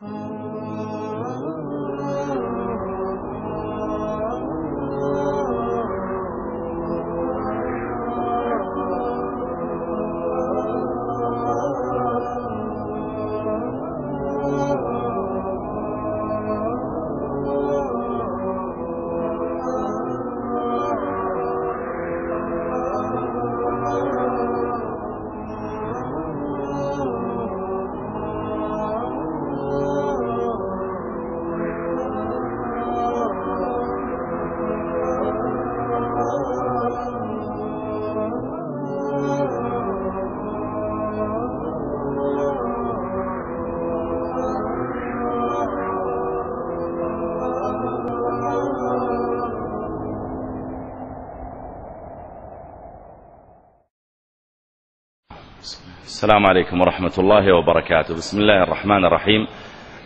Oh. السلام عليكم ورحمة الله وبركاته. بسم الله الرحمن الرحيم.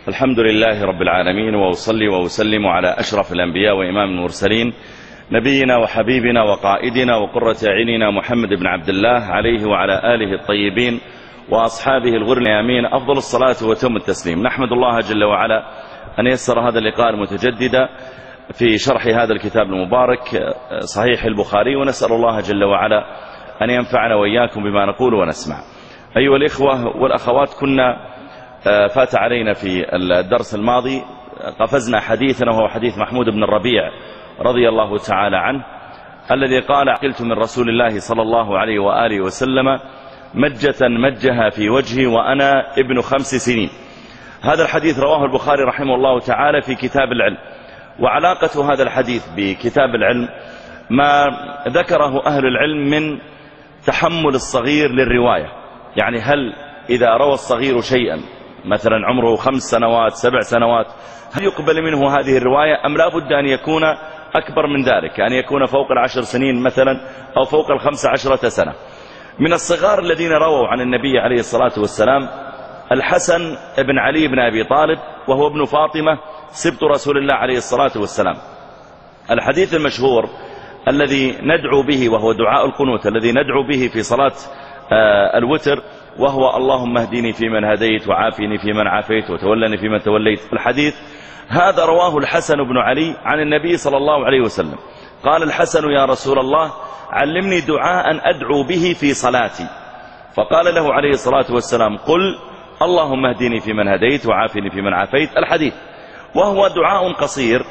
الحمد لله رب العالمين وأصلي وأسلم على أشرف الأنبياء وإمام المرسلين نبينا وحبيبنا وقائدنا وقرة عيننا محمد بن عبد الله عليه وعلى آله الطيبين وأصحابه الغر. اليامين أفضل الصلاة وتم التسليم. نحمد الله جل وعلا أن يسر هذا اللقاء المتجدد في شرح هذا الكتاب المبارك صحيح البخاري ونسأل الله جل وعلا أن ينفعنا وإياكم بما نقول ونسمع. أيها الإخوة والأخوات كنا فات علينا في الدرس الماضي قفزنا حديثنا وهو حديث محمود بن الربيع رضي الله تعالى عنه الذي قال عقلت من رسول الله صلى الله عليه وآله وسلم مجة مجها في وجهي وأنا ابن خمس سنين. هذا الحديث رواه البخاري رحمه الله تعالى في كتاب العلم وعلاقة هذا الحديث بكتاب العلم ما ذكره أهل العلم من تحمل الصغير للرواية. يعني هل إذا روى الصغير شيئا مثلا عمره خمس سنوات سبع سنوات هل يقبل منه هذه الرواية أم لا بد أن يكون أكبر من ذلك أن يكون فوق العشر سنين مثلا أو فوق الخمس عشرة سنة؟ من الصغار الذين رووا عن النبي عليه الصلاة والسلام الحسن بن علي بن أبي طالب وهو ابن فاطمة سبط رسول الله عليه الصلاة والسلام. الحديث المشهور الذي ندعو به وهو دعاء القنوت الذي ندعو به في صلاة الوتر وهو اللهم اهدني فيمن هديت وعافني فيمن عافيت وتولني فيمن توليت. الحديث هذا رواه الحسن بن علي عن النبي صلى الله عليه وسلم. قال الحسن يا رسول الله علمني دعاء أدعو به في صلاتي. فقال له عليه الصلاة والسلام قل اللهم اهدني فيمن هديت وعافني فيمن عافيت. الحديث وهو دعاء قصير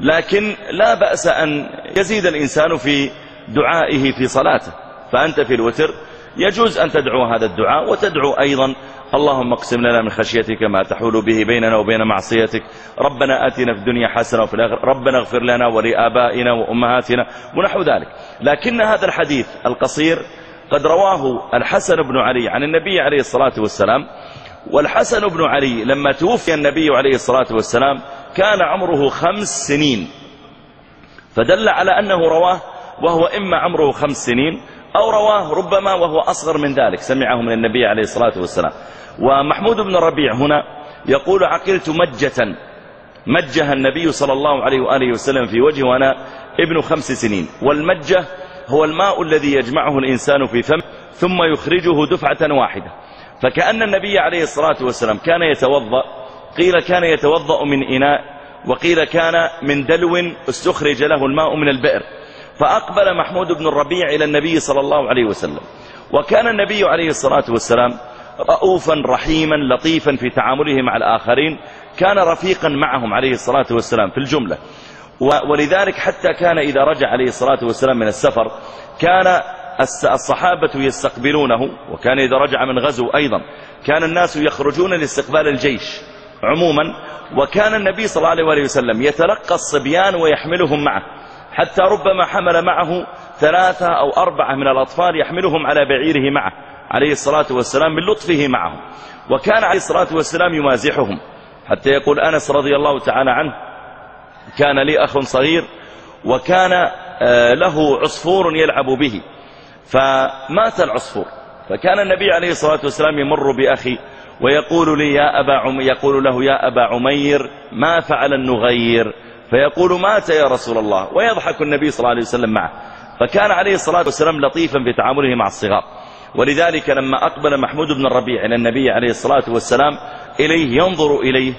لكن لا بأس أن يزيد الإنسان في دعائه في صلاته. فأنت في الوتر يجوز أن تدعو هذا الدعاء وتدعو أيضا اللهم اقسم لنا من خشيتك ما تحول به بيننا وبين معصيتك. ربنا آتنا في الدنيا حسنة وفي الآخرة. ربنا اغفر لنا ولآبائنا وأمهاتنا ونحو ذلك. لكن هذا الحديث القصير قد رواه الحسن بن علي عن النبي عليه الصلاة والسلام. والحسن بن علي لما توفي النبي عليه الصلاة والسلام كان عمره خمس سنين. فدل على أنه رواه وهو إما عمره خمس سنين أو رواه ربما وهو أصغر من ذلك سمعه من النبي عليه الصلاة والسلام. ومحمود بن الربيع هنا يقول عقلت مجة مجها النبي صلى الله عليه وآله وسلم في وجهه وأنا ابن خمس سنين. والمجة هو الماء الذي يجمعه الإنسان في فم ثم يخرجه دفعة واحدة. فكأن النبي عليه الصلاة والسلام كان يتوضأ قيل كان يتوضأ من إناء وقيل كان من دلو استخرج له الماء من البئر. فأقبل محمود بن الربيع إلى النبي صلى الله عليه وسلم. وكان النبي عليه الصلاة والسلام رؤوفا رحيما لطيفا في تعامله مع الآخرين. كان رفيقا معهم عليه الصلاة والسلام في الجملة. ولذلك حتى كان إذا رجع عليه الصلاة والسلام من السفر كان الصحابة يستقبلونه وكان إذا رجع من غزو أيضا كان الناس يخرجون لاستقبال الجيش عموما. وكان النبي صلى الله عليه وسلم يتلقى الصبيان ويحملهم معه. حتى ربما حمل معه ثلاثة أو أربعة من الأطفال يحملهم على بعيره معه عليه الصلاة والسلام من لطفه معهم وكان عليه الصلاة والسلام يمازحهم حتى يقول أنس رضي الله تعالى عنه كان لي أخ صغير وكان له عصفور يلعب به. فمات العصفور. فكان النبي عليه الصلاة والسلام يمر بأخي ويقول لي يا أبا عم يقول له يا أبا عمير ما فعل النغير؟ فيقول مات يا رسول الله ويضحك النبي صلى الله عليه وسلم معه. فكان عليه الصلاة والسلام لطيفا في تعامله مع الصغار. ولذلك لما أقبل محمود بن الربيع إلى النبي عليه الصلاة والسلام إليه ينظر إليه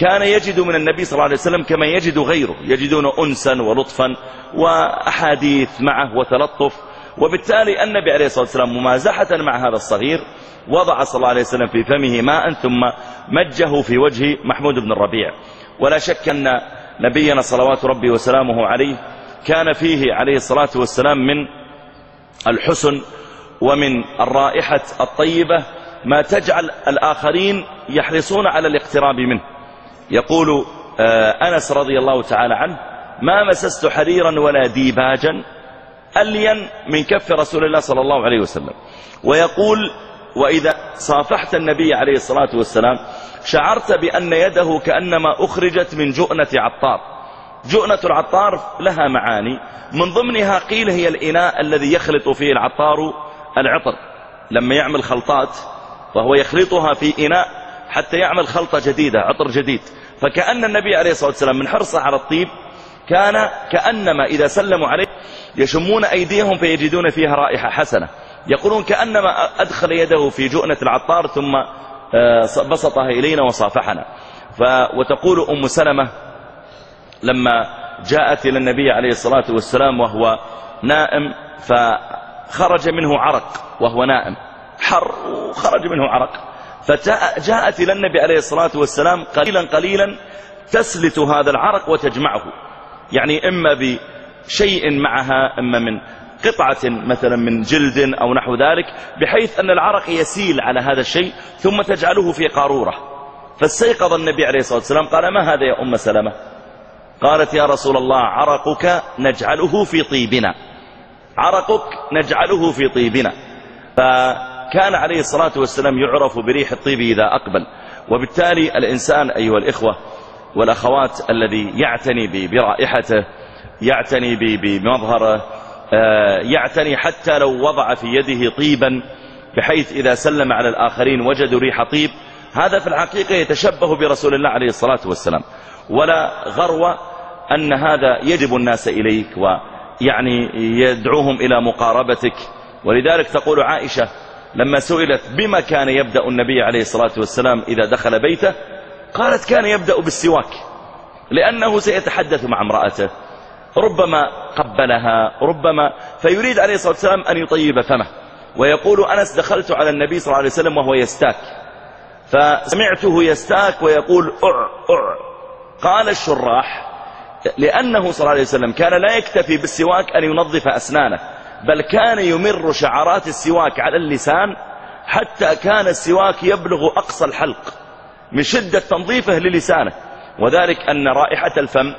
كان يجد من النبي صلى الله عليه وسلم كما يجد غيره يجدون أنسا ولطفا وأحاديث معه وتلطف. وبالتالي النبي عليه الصلاة والسلام ممازحة مع هذا الصغير وضع صلى الله عليه وسلم في فمه ماء ثم مجه في وجه محمود بن الربيع. ولا شك أن نبينا صلوات ربي وسلامه عليه كان فيه عليه الصلاة والسلام من الحسن ومن الرائحة الطيبة ما تجعل الآخرين يحرصون على الاقتراب منه. يقول آه، أنس رضي الله تعالى عنه ما مسست حريرا ولا ديباجا ألين من كف رسول الله صلى الله عليه وسلم. ويقول وإذا صافحت النبي عليه الصلاة والسلام شعرت بأن يده كأنما أخرجت من جؤنة عطار. جؤنة العطار لها معاني. من ضمنها قيل هي الإناء الذي يخلط فيه العطار العطر. لما يعمل خلطات وهو يخلطها في إناء حتى يعمل خلطة جديدة عطر جديد. فكأن النبي عليه الصلاة والسلام من حرصه على الطيب كان كأنما إذا سلموا عليه يشمون أيديهم فيجدون فيها رائحة حسنة. يقولون كأنما أدخل يده في جؤنة العطار ثم بسطها إلينا وصافحنا. وتقول أم سلمة لما جاءت إلى النبي عليه الصلاة والسلام وهو نائم فخرج منه عرق وهو نائم. حر وخرج منه عرق. فجاءت إلى النبي عليه الصلاة والسلام قليلا قليلا تسلت هذا العرق وتجمعه. يعني إما بشيء معها إما من قطعة مثلا من جلد أو نحو ذلك بحيث أن العرق يسيل على هذا الشيء ثم تجعله في قارورة. فاستيقظ النبي عليه الصلاة والسلام قال ما هذا يا أم سلمة؟ قالت يا رسول الله عرقك نجعله في طيبنا. عرقك نجعله في طيبنا. فكان عليه الصلاة والسلام يعرف بريح الطيب إذا أقبل. وبالتالي الإنسان أيها الإخوة والأخوات الذي يعتني برائحته يعتني بمظهره يعتني حتى لو وضع في يده طيبا بحيث إذا سلم على الآخرين وجدوا ريح طيب. هذا في الحقيقة يتشبه برسول الله عليه الصلاة والسلام. ولا غرو أن هذا يجب الناس إليك ويعني يدعوهم إلى مقاربتك. ولذلك تقول عائشة لما سئلت بما كان يبدأ النبي عليه الصلاة والسلام إذا دخل بيته؟ قالت كان يبدأ بالسواك لأنه سيتحدث مع امرأته. ربما قبلها ربما فيريد عليه الصلاة والسلام أن يطيب فمه. ويقول أنس دخلت على النبي صلى الله عليه وسلم وهو يستاك. فسمعته يستاك ويقول أع أع. قال الشراح لأنه صلى الله عليه وسلم كان لا يكتفي بالسواك أن ينظف أسنانه بل كان يمر شعرات السواك على اللسان حتى كان السواك يبلغ أقصى الحلق من شدة تنظيفه للسانه. وذلك أن رائحة الفم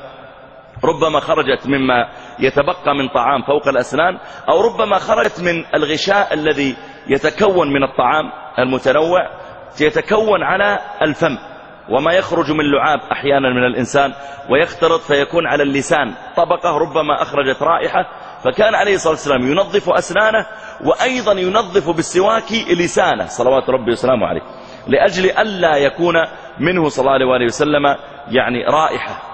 ربما خرجت مما يتبقى من طعام فوق الأسنان أو ربما خرجت من الغشاء الذي يتكون من الطعام المتنوع يتكون على الفم وما يخرج من لعاب أحيانا من الإنسان ويختلط فيكون على اللسان. طبقة ربما أخرجت رائحة فكان عليه الصلاة والسلام ينظف أسنانه وأيضا ينظف بالسواك لسانه. صلوات ربي وسلامه عليه. لأجل ألا يكون منه صلى الله عليه وسلم يعني رائحة.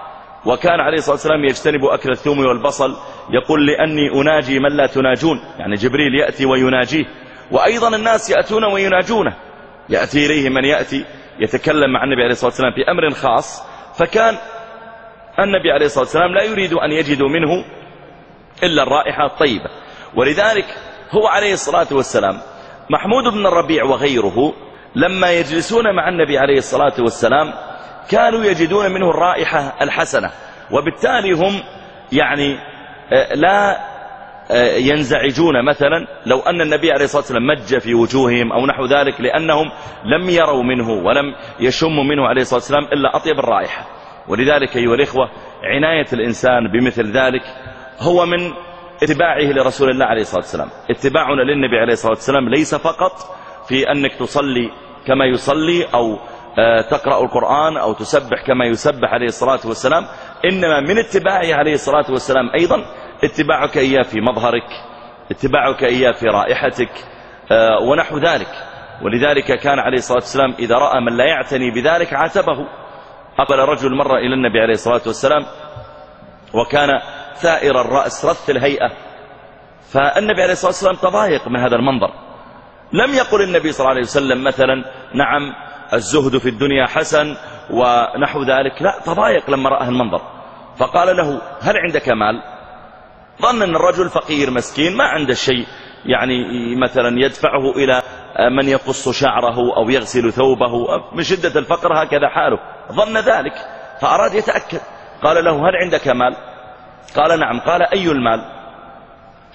وكان عليه الصلاة والسلام يجتنب أكل الثوم والبصل يقول لأني أناجي من لا تناجون. يعني جبريل يأتي ويناجيه. وأيضا الناس يأتون ويناجونه. يأتي إليه من يأتي يتكلم مع النبي عليه الصلاة والسلام في أمر خاص. فكان النبي عليه الصلاة والسلام لا يريد أن يجدوا منه إلا الرائحة الطيبة. ولذلك هو عليه الصلاة والسلام محمود بن الربيع وغيره لما يجلسون مع النبي عليه الصلاة والسلام كانوا يجدون منه الرائحة الحسنة وبالتالي هم يعني آه، لا آه، ينزعجون. مثلا لو أن النبي عليه الصلاة والسلام مج في وجوههم أو نحو ذلك لأنهم لم يروا منه ولم يشموا منه عليه الصلاة والسلام إلا أطيب الرائحة. ولذلك أيها الإخوة عناية الإنسان بمثل ذلك هو من اتباعه لرسول الله عليه الصلاة والسلام. اتباعنا للنبي عليه الصلاة والسلام ليس فقط في أنك تصلي كما يصلي أو تقرأ القرآن أو تسبح كما يسبح عليه الصلاة والسلام. إنما من اتباعه عليه الصلاة والسلام أيضا اتباعك إياه في مظهرك اتباعك إياه في رائحتك آه، ونحو ذلك. ولذلك كان عليه الصلاة والسلام إذا رأى من لا يعتني بذلك عاتبه. أقبل رجل مرة إلى النبي عليه الصلاة والسلام وكان ثائر الرأس رث الهيئة. فالنبي عليه الصلاة والسلام تضايق من هذا المنظر. لم يقل النبي صلى الله عليه وسلم مثلا نعم الزهد في الدنيا حسن ونحو ذلك. لا تضايق لما رأى المنظر فقال له هل عندك مال؟ ظن أن الرجل فقير مسكين ما عنده شيء. يعني مثلا يدفعه إلى من يقص شعره أو يغسل ثوبه من شدة الفقر هكذا حاله. ظن ذلك فأراد يتأكد. قال له هل عندك مال؟ قال نعم. قال أي المال؟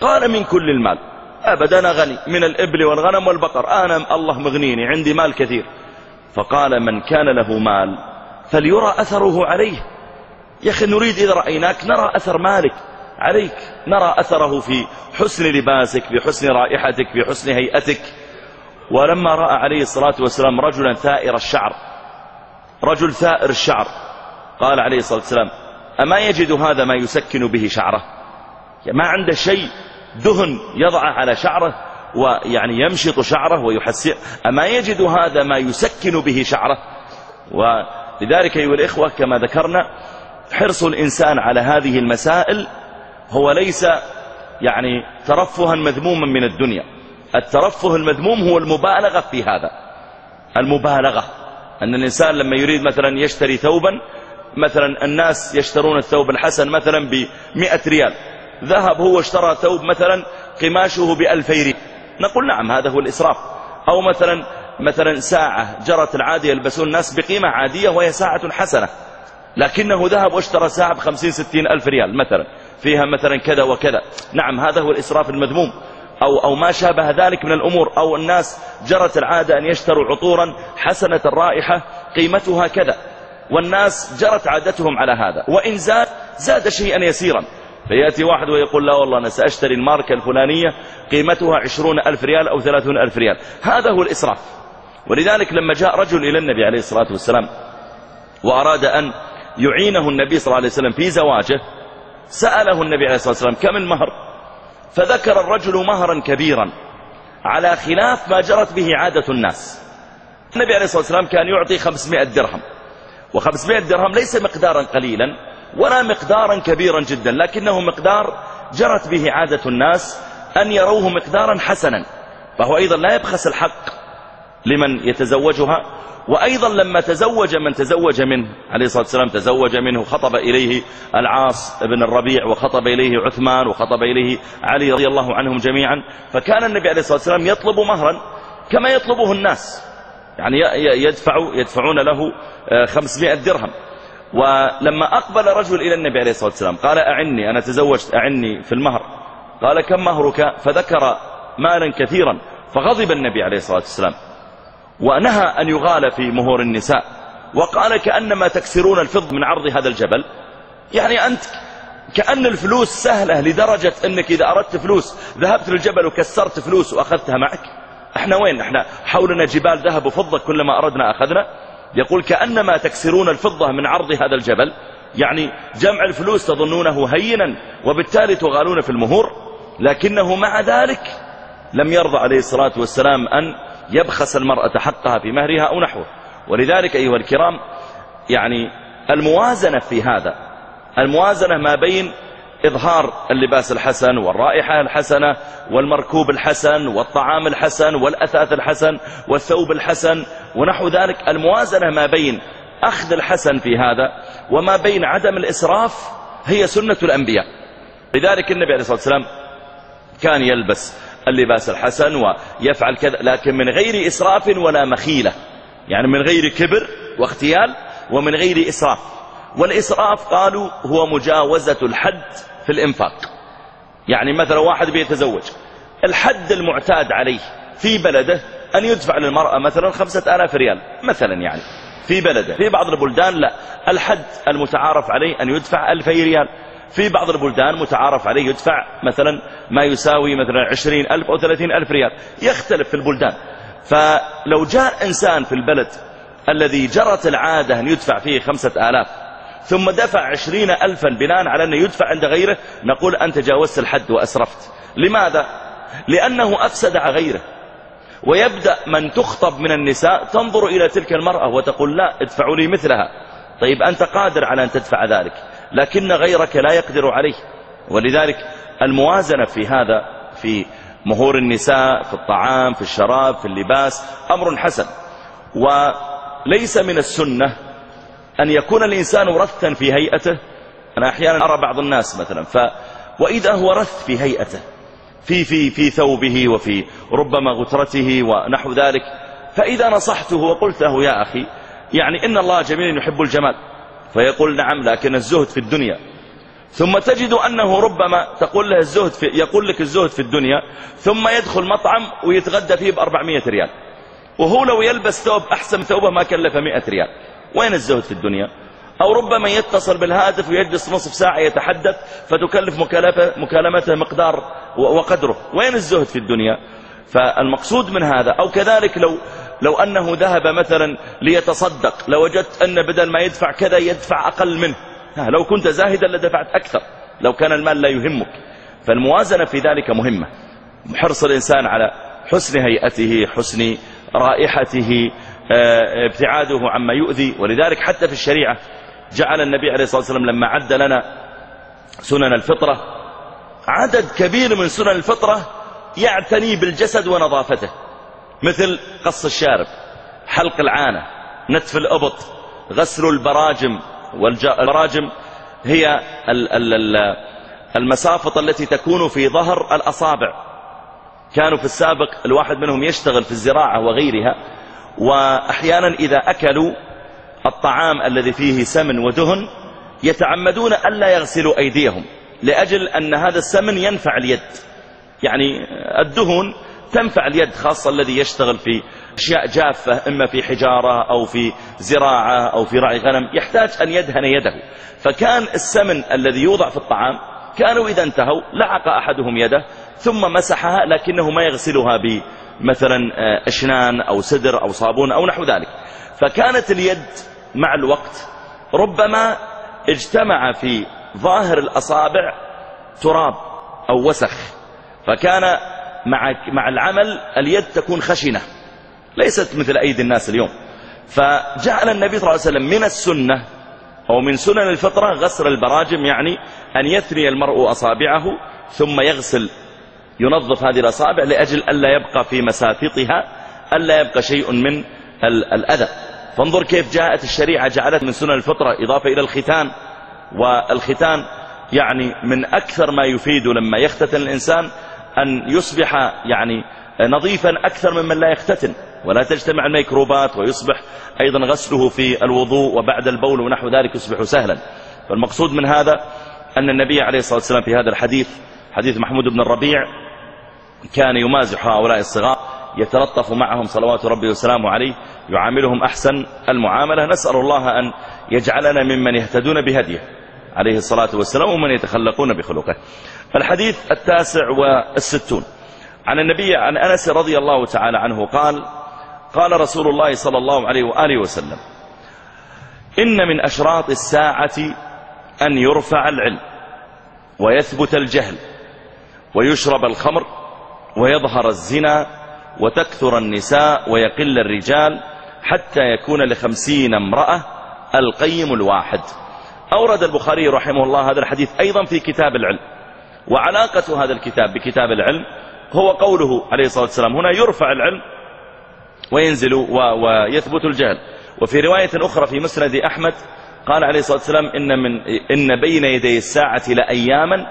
قال من كل المال. أبدا أنا غني من الإبل والغنم والبقر. أنا الله مغنيني عندي مال كثير. فقال من كان له مال فليرى أثره عليه. يا أخي نريد إذا رأيناك نرى أثر مالك عليك. نرى أثره في حسن لباسك في حسن رائحتك في حسن هيئتك. ولما رأى عليه الصلاة والسلام رجلا ثائر الشعر رجل ثائر الشعر قال عليه الصلاة والسلام أما يجد هذا ما يسكن به شعره؟ ما عنده شيء دهن يضعه على شعره ويعني يمشط شعره ويحسن أما يجد هذا ما يسكن به شعره؟ ولذلك أيها الإخوة كما ذكرنا حرص الإنسان على هذه المسائل هو ليس يعني ترفها مذموما من الدنيا. الترفه المذموم هو المبالغة في هذا. المبالغة. أن الإنسان لما يريد مثلا يشتري ثوبا مثلا الناس يشترون الثوب الحسن مثلا بمئة ريال. ذهب هو اشترى ثوب مثلا قماشه بألفي ريال. نقول نعم هذا هو الإسراف. أو مثلا مثلا ساعة جرت العادة يلبسون الناس بقيمة عادية وهي ساعة حسنة. لكنه ذهب واشترى ساعة بخمسين ستين ألف ريال مثلا. فيها مثلا كذا وكذا. نعم هذا هو الإسراف المذموم. أو, أو ما شابه ذلك من الأمور. أو الناس جرت العادة أن يشتروا عطورا حسنة الرائحة قيمتها كذا. والناس جرت عادتهم على هذا. وإن زاد زاد شيئا يسيرا. فيأتي واحد ويقول لا والله أنا سأشتري الماركة الفلانية قيمتها عشرون ألف ريال أو ثلاثون ألف ريال. هذا هو الإسراف. ولذلك لما جاء رجل إلى النبي عليه الصلاة والسلام وأراد أن يعينه النبي صلى الله عليه وسلم في زواجه سأله النبي عليه الصلاة والسلام كم المهر؟ فذكر الرجل مهرا كبيرا على خلاف ما جرت به عادة الناس. النبي عليه الصلاة والسلام كان يعطي 500 درهم. و500 درهم ليس مقدارا قليلا ولا مقدارا كبيرا جدا لكنه مقدار جرت به عادة الناس أن يروه مقدارا حسنا فهو أيضا لا يبخس الحق لمن يتزوجها وأيضا لما تزوج من تزوج منه عليه الصلاة والسلام تزوج منه خطب إليه العاص بن الربيع وخطب إليه عثمان وخطب إليه علي رضي الله عنهم جميعا فكان النبي عليه الصلاة والسلام يطلب مهرا كما يطلبه الناس يعني يدفع يدفعون له 500 درهم. ولما أقبل رجل إلى النبي عليه الصلاة والسلام قال أعني أنا تزوجت أعني في المهر. قال كم مهرك؟ فذكر مالا كثيرا فغضب النبي عليه الصلاة والسلام. ونهى أن يغال في مهور النساء. وقال كأنما تكسرون الفض من عرض هذا الجبل. يعني أنت كأن الفلوس سهلة لدرجة أنك إذا أردت فلوس ذهبت للجبل وكسرت فلوس وأخذتها معك. إحنا وين؟ إحنا حولنا جبال ذهب وفضة كلما أردنا أخذنا. يقول كأنما تكسرون الفضة من عرض هذا الجبل يعني جمع الفلوس تظنونه هينا وبالتالي تغالون في المهور لكنه مع ذلك لم يرضى عليه الصلاة والسلام أن يبخس المرأة حقها في مهرها أو نحوه. ولذلك أيها الكرام يعني الموازنة في هذا الموازنة ما بين إظهار اللباس الحسن والرائحة الحسنة والمركوب الحسن والطعام الحسن والأثاث الحسن والثوب الحسن ونحو ذلك. الموازنة ما بين أخذ الحسن في هذا وما بين عدم الإسراف هي سنة الأنبياء. لذلك النبي عليه الصلاة والسلام كان يلبس اللباس الحسن ويفعل كذا لكن من غير إسراف ولا مخيلة. يعني من غير كبر واختيال ومن غير إسراف. والإسراف قالوا هو مجاوزة الحد في الإنفاق. يعني مثلا واحد بيتزوج الحد المعتاد عليه في بلده أن يدفع للمرأة مثلا خمسة آلاف ريال مثلا يعني في بلده. في بعض البلدان لا الحد المتعارف عليه أن يدفع ألفي ريال. في بعض البلدان متعارف عليه يدفع مثلا ما يساوي مثلا عشرين ألف أو ثلاثين ألف ريال. يختلف في البلدان. فلو جاء إنسان في البلد الذي جرت العادة أن يدفع فيه خمسة آلاف ثم دفع عشرين ألفا بناء على أنه يدفع عند غيره نقول أنت جاوزت الحد وأسرفت. لماذا؟ لأنه أفسد على غيره. ويبدأ من تخطب من النساء تنظر إلى تلك المرأة وتقول لا ادفعوا لي مثلها. طيب أنت قادر على أن تدفع ذلك لكن غيرك لا يقدر عليه. ولذلك الموازنة في هذا في مهور النساء في الطعام في الشراب في اللباس أمر حسن. وليس من السنة أن يكون الإنسان رثا في هيئته. أنا أحيانا أرى بعض الناس مثلا ف وإذا هو رث في هيئته في, في, في ثوبه وفي ربما غترته ونحو ذلك. فإذا نصحته وقلت له يا أخي يعني إن الله جميل يحب الجمال. فيقول نعم لكن الزهد في الدنيا. ثم تجد أنه ربما تقول له الزهد في يقول لك الزهد في الدنيا ثم يدخل مطعم ويتغدى فيه ب 400 ريال. وهو لو يلبس ثوب أحسن ثوبه ما كلف 100 ريال. وين الزهد في الدنيا؟ أو ربما يتصل بالهاتف ويجلس نصف ساعة يتحدث فتكلف مكالمته مقدار وقدره. وين الزهد في الدنيا؟ فالمقصود من هذا أو كذلك لو لو أنه ذهب مثلا ليتصدق لوجدت أن بدل ما يدفع كذا يدفع أقل منه. لو كنت زاهدا لدفعت أكثر لو كان المال لا يهمك. فالموازنة في ذلك مهمة. حرص الإنسان على حسن هيئته حسن رائحته ابتعاده عما يؤذي. ولذلك حتى في الشريعة جعل النبي عليه الصلاة والسلام لما عد لنا سنن الفطرة عدد كبير من سنن الفطرة يعتني بالجسد ونظافته مثل قص الشارب حلق العانة نتف الأبط غسل البراجم والبراجم هي المسافط التي تكون في ظهر الأصابع. كانوا في السابق الواحد منهم يشتغل في الزراعة وغيرها وأحيانا إذا أكلوا الطعام الذي فيه سمن ودهن يتعمدون ألا يغسلوا أيديهم لأجل أن هذا السمن ينفع اليد. يعني الدهن تنفع اليد خاصة الذي يشتغل في أشياء جافة إما في حجارة أو في زراعة أو في رعي غنم يحتاج أن يدهن يده. فكان السمن الذي يوضع في الطعام كانوا إذا انتهوا لعق أحدهم يده ثم مسحها لكنه ما يغسلها بمثلا آه، أشنان أو سدر أو صابون أو نحو ذلك. فكانت اليد مع الوقت ربما اجتمع في ظاهر الأصابع تراب أو وسخ. فكان مع, مع العمل اليد تكون خشنة ليست مثل أيدي الناس اليوم. فجعل النبي صلى الله عليه وسلم من السنة أو من سنن الفطرة غسل البراجم يعني أن يثني المرء أصابعه ثم يغسل ينظف هذه الأصابع لأجل ألا يبقى في مسافطها ألا يبقى شيء من الأذى فانظر كيف جاءت الشريعة جعلت من سنن الفطرة إضافة إلى الختان. والختان يعني من أكثر ما يفيد لما يختتن الإنسان أن يصبح يعني نظيفا أكثر ممن لا يختتن. ولا تجتمع الميكروبات ويصبح أيضا غسله في الوضوء وبعد البول ونحو ذلك يصبح سهلا. فالمقصود من هذا أن النبي عليه الصلاة والسلام في هذا الحديث حديث محمود بن الربيع كان يمازح هؤلاء الصغار يتلطف معهم صلوات ربي وسلامه عليه يعاملهم أحسن المعاملة. نسأل الله أن يجعلنا ممن يهتدون بهديه عليه الصلاة والسلام ومن يتخلقون بخلقه. الحديث التاسع والستون. عن النبي عن أنس رضي الله تعالى عنه قال قال رسول الله صلى الله عليه وآله وسلم إن من أشراط الساعة أن يرفع العلم ويثبت الجهل ويشرب الخمر ويظهر الزنا وتكثر النساء ويقل الرجال حتى يكون لخمسين امرأة القيم الواحد. أورد البخاري رحمه الله هذا الحديث أيضا في كتاب العلم وعلاقة هذا الكتاب بكتاب العلم هو قوله عليه الصلاة والسلام هنا يرفع العلم وينزل ويثبت الجهل. وفي رواية أخرى في مسند أحمد قال عليه الصلاة والسلام إن, من إن بين يدي الساعة لأياما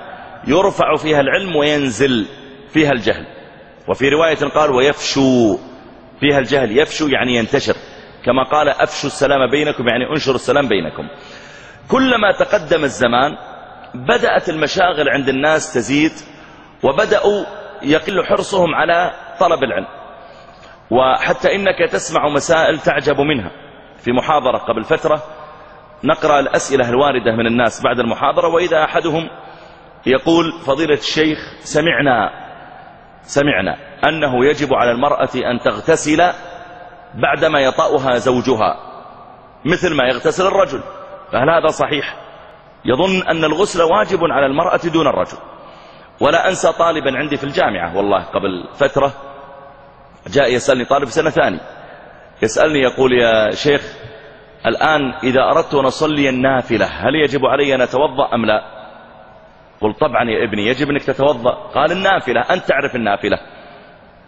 يرفع فيها العلم وينزل. فيها الجهل. وفي رواية قال ويفشو فيها الجهل. يفشو يعني ينتشر. كما قال أفشوا السلام بينكم يعني انشروا السلام بينكم. كلما تقدم الزمان بدأت المشاغل عند الناس تزيد وبدأوا يقل حرصهم على طلب العلم. وحتى إنك تسمع مسائل تعجب منها. في محاضرة قبل فترة نقرأ الأسئلة الواردة من الناس بعد المحاضرة وإذا أحدهم يقول فضيلة الشيخ سمعنا سمعنا أنه يجب على المرأة أن تغتسل بعدما يطأها زوجها مثل ما يغتسل الرجل. فهل هذا صحيح؟ يظن أن الغسل واجب على المرأة دون الرجل. ولا أنسى طالبا عندي في الجامعة والله قبل فترة جاء يسألني طالب سنة ثاني يسألني يقول يا شيخ الآن إذا أردت أن أصلي النافلة هل يجب علي أن أتوضأ أم لا؟ قلت طبعا يا ابني يجب أنك تتوضأ. قال النافلة أنت تعرف النافلة.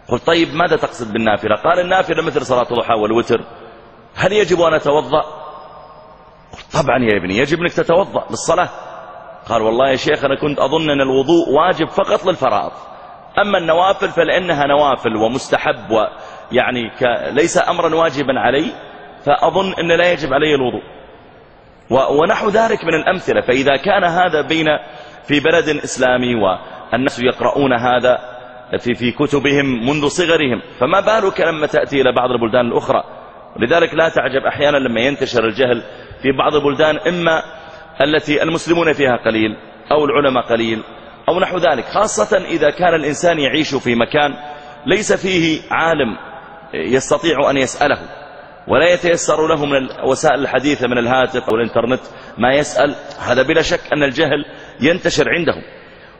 قلت طيب ماذا تقصد بالنافلة؟ قال النافلة مثل صلاة الضحى والوتر. هل يجب أن أتوضأ؟ طبعا يا ابني يجب أنك تتوضأ للصلاة قال والله يا شيخ أنا كنت أظن أن الوضوء واجب فقط للفرائض. أما النوافل فلأنها نوافل ومستحب ويعني ليس أمرا واجبا علي فأظن أن لا يجب علي الوضوء. ونحو ذلك من الأمثلة فإذا كان هذا بين في بلد إسلامي والناس يقرؤون هذا في في كتبهم منذ صغرهم. فما بالك لما تأتي إلى بعض البلدان الأخرى؟ ولذلك لا تعجب أحيانا لما ينتشر الجهل في بعض البلدان إما التي المسلمون فيها قليل أو العلماء قليل أو نحو ذلك. خاصة إذا كان الإنسان يعيش في مكان ليس فيه عالم يستطيع أن يسأله ولا يتيسر له من وسائل الحديثة من الهاتف أو الإنترنت ما يسأل هذا بلا شك أن الجهل ينتشر عندهم.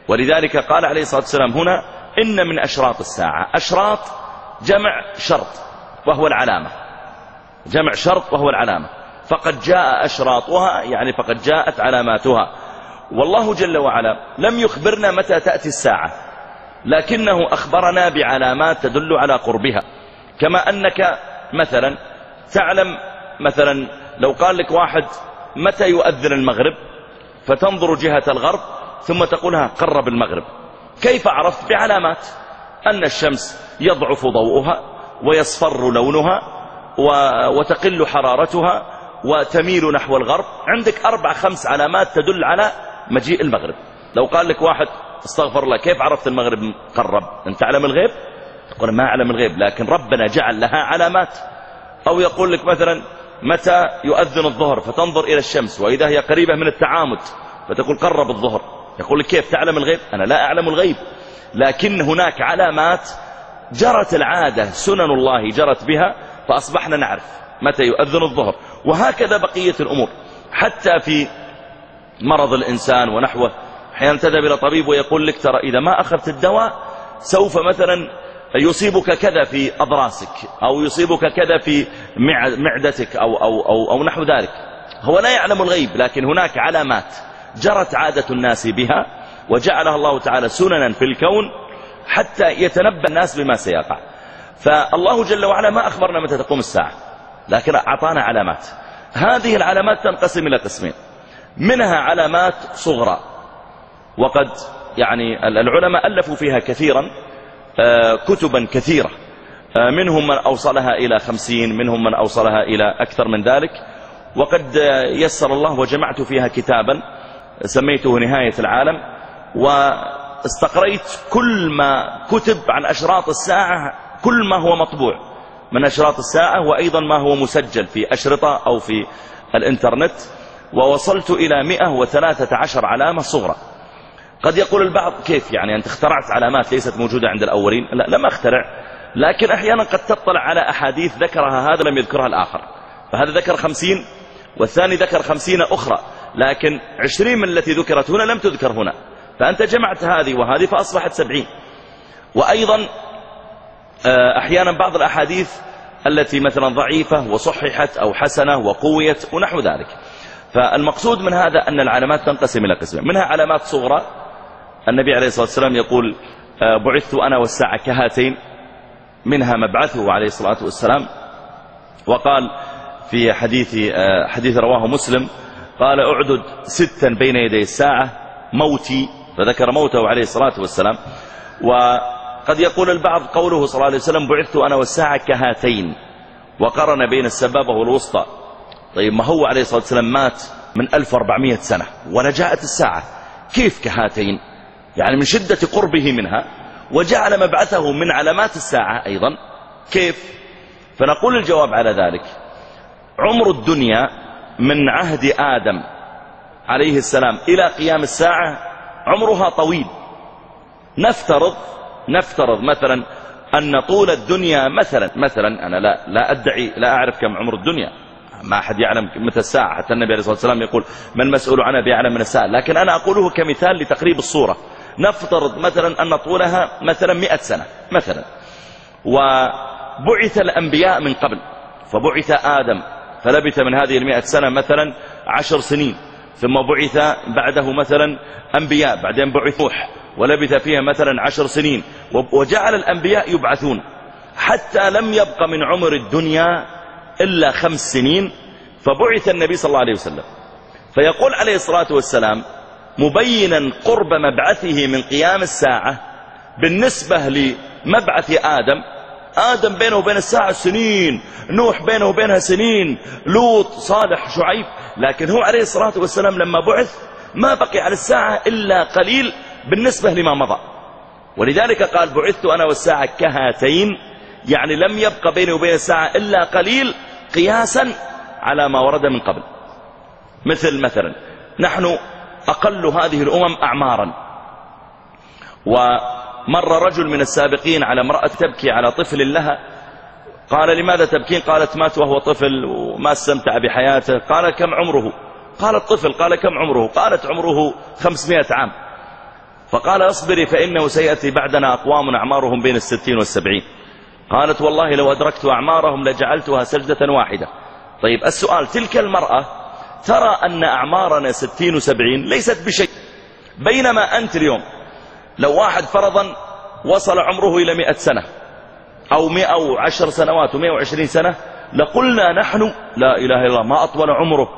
ولذلك قال عليه الصلاة والسلام هنا إن من أشراط الساعة. أشراط جمع شرط وهو العلامة. جمع شرط وهو العلامة. فقد جاء أشراطها يعني فقد جاءت علاماتها. والله جل وعلا لم يخبرنا متى تأتي الساعة لكنه أخبرنا بعلامات تدل على قربها. كما أنك مثلا تعلم مثلا لو قال لك واحد متى يؤذن المغرب؟ فتنظر جهة الغرب ثم تقولها قرب المغرب. كيف عرفت؟ بعلامات. أن الشمس يضعف ضوءها ويصفر لونها وتقل حرارتها وتميل نحو الغرب. عندك أربع خمس علامات تدل على مجيء المغرب. لو قال لك واحد أستغفر الله كيف عرفت المغرب؟ قرب. أنت تعلم الغيب؟ تقول ما أعلم الغيب لكن ربنا جعل لها علامات. أو يقول لك مثلا متى يؤذن الظهر فتنظر إلى الشمس وإذا هي قريبة من التعامد فتقول قرب الظهر. يقول لك كيف تعلم الغيب؟ أنا لا أعلم الغيب. لكن هناك علامات جرت العادة سنن الله جرت بها فأصبحنا نعرف متى يؤذن الظهر. وهكذا بقية الأمور. حتى في مرض الإنسان ونحوه أحيانا تذهب إلى طبيب ويقول لك ترى إذا ما أخذت الدواء سوف مثلا يصيبك كذا في أضراسك أو يصيبك كذا في معدتك أو, أو, أو, أو نحو ذلك. هو لا يعلم الغيب لكن هناك علامات جرت عادة الناس بها وجعلها الله تعالى سننا في الكون حتى يتنبى الناس بما سيقع. فالله جل وعلا ما أخبرنا متى تقوم الساعة لكن أعطانا علامات. هذه العلامات تنقسم إلى قسمين. منها علامات صغرى. وقد يعني العلماء ألفوا فيها كثيرا. كتبا كثيرة. آه، منهم من أوصلها إلى خمسين منهم من أوصلها إلى أكثر من ذلك. وقد يسر الله وجمعت فيها كتابا سميته نهاية العالم. واستقريت كل ما كتب عن أشراط الساعة كل ما هو مطبوع من أشراط الساعة وأيضا ما هو مسجل في أشرطة أو في الإنترنت. ووصلت إلى 113 علامة صغرى. قد يقول البعض كيف يعني أنت اخترعت علامات ليست موجودة عند الأولين؟ لا لم أخترع. لكن أحيانا قد تطلع على أحاديث ذكرها هذا لم يذكرها الآخر. فهذا ذكر خمسين؟ والثاني ذكر خمسين أخرى. لكن عشرين من التي ذكرت هنا لم تذكر هنا. فأنت جمعت هذه وهذه فأصبحت سبعين. وأيضا آه، أحيانا بعض الأحاديث التي مثلا ضعيفة وصححت أو حسنة وقويت ونحو ذلك. فالمقصود من هذا أن العلامات تنقسم إلى قسمين. منها علامات صغرى النبي عليه الصلاة والسلام يقول آه، بعثت أنا والساعة كهاتين منها مبعثه عليه الصلاة والسلام. وقال في حديث آه، حديث رواه مسلم قال أعدد ستا بين يدي الساعة موتي فذكر موته عليه الصلاة والسلام. وقد يقول البعض قوله صلى الله عليه وسلم بعثت أنا والساعة كهاتين وقرن بين السبابة والوسطى. طيب ما هو عليه الصلاة والسلام مات من 1400 سنة ولا جاءت الساعة كيف كهاتين؟ يعني من شدة قربه منها وجعل مبعثه من علامات الساعة أيضا. كيف؟ فنقول الجواب على ذلك. عمر الدنيا من عهد آدم عليه السلام إلى قيام الساعة عمرها طويل. نفترض نفترض مثلا أن طول الدنيا مثلا مثلا أنا لا, لا أدعي لا أعرف كم عمر الدنيا. ما أحد يعلم متى الساعة. حتى النبي عليه الصلاة والسلام يقول من مسؤول عنها بيعلم من الساعة. لكن أنا أقوله كمثال لتقريب الصورة. نفترض مثلا أن طولها مثلا مئة سنة مثلا. وبعث الأنبياء من قبل فبعث آدم فلبث من هذه المئة سنة مثلا عشر سنين ثم بعث بعده مثلا أنبياء بعدين بعث نوح ولبث فيها مثلا عشر سنين وجعل الأنبياء يبعثون. حتى لم يبق من عمر الدنيا إلا خمس سنين فبعث النبي صلى الله عليه وسلم. فيقول عليه الصلاة والسلام مبينا قرب مبعثه من قيام الساعة بالنسبة لمبعث آدم. آدم بينه وبين الساعة سنين نوح بينه وبينها سنين لوط صالح شعيب. لكن هو عليه الصلاة والسلام لما بعث ما بقي على الساعة إلا قليل بالنسبة لما مضى. ولذلك قال بعثت أنا والساعة كهاتين يعني لم يبقى بيني وبين الساعة إلا قليل قياسا على ما ورد من قبل. مثل مثلا نحن أقل هذه الأمم أعمارا. ومر رجل من السابقين على امرأة تبكي على طفل لها قال لماذا تبكين؟ قالت مات وهو طفل وما استمتع بحياته. قال كم عمره؟ قال الطفل قال كم عمره؟ قالت عمره خمسمائة عام. فقال اصبري فإنه سيأتي بعدنا أقوام أعمارهم بين الستين والسبعين. قالت والله لو أدركت أعمارهم لجعلتها سجدة واحدة. طيب السؤال تلك المرأة ترى أن أعمارنا ستين وسبعين ليست بشيء. بينما أنت اليوم لو واحد فرضا وصل عمره إلى مئة سنة أو مئة وعشر سنوات ومئة وعشرين سنة لقلنا نحن لا إله إلا الله ما أطول عمره.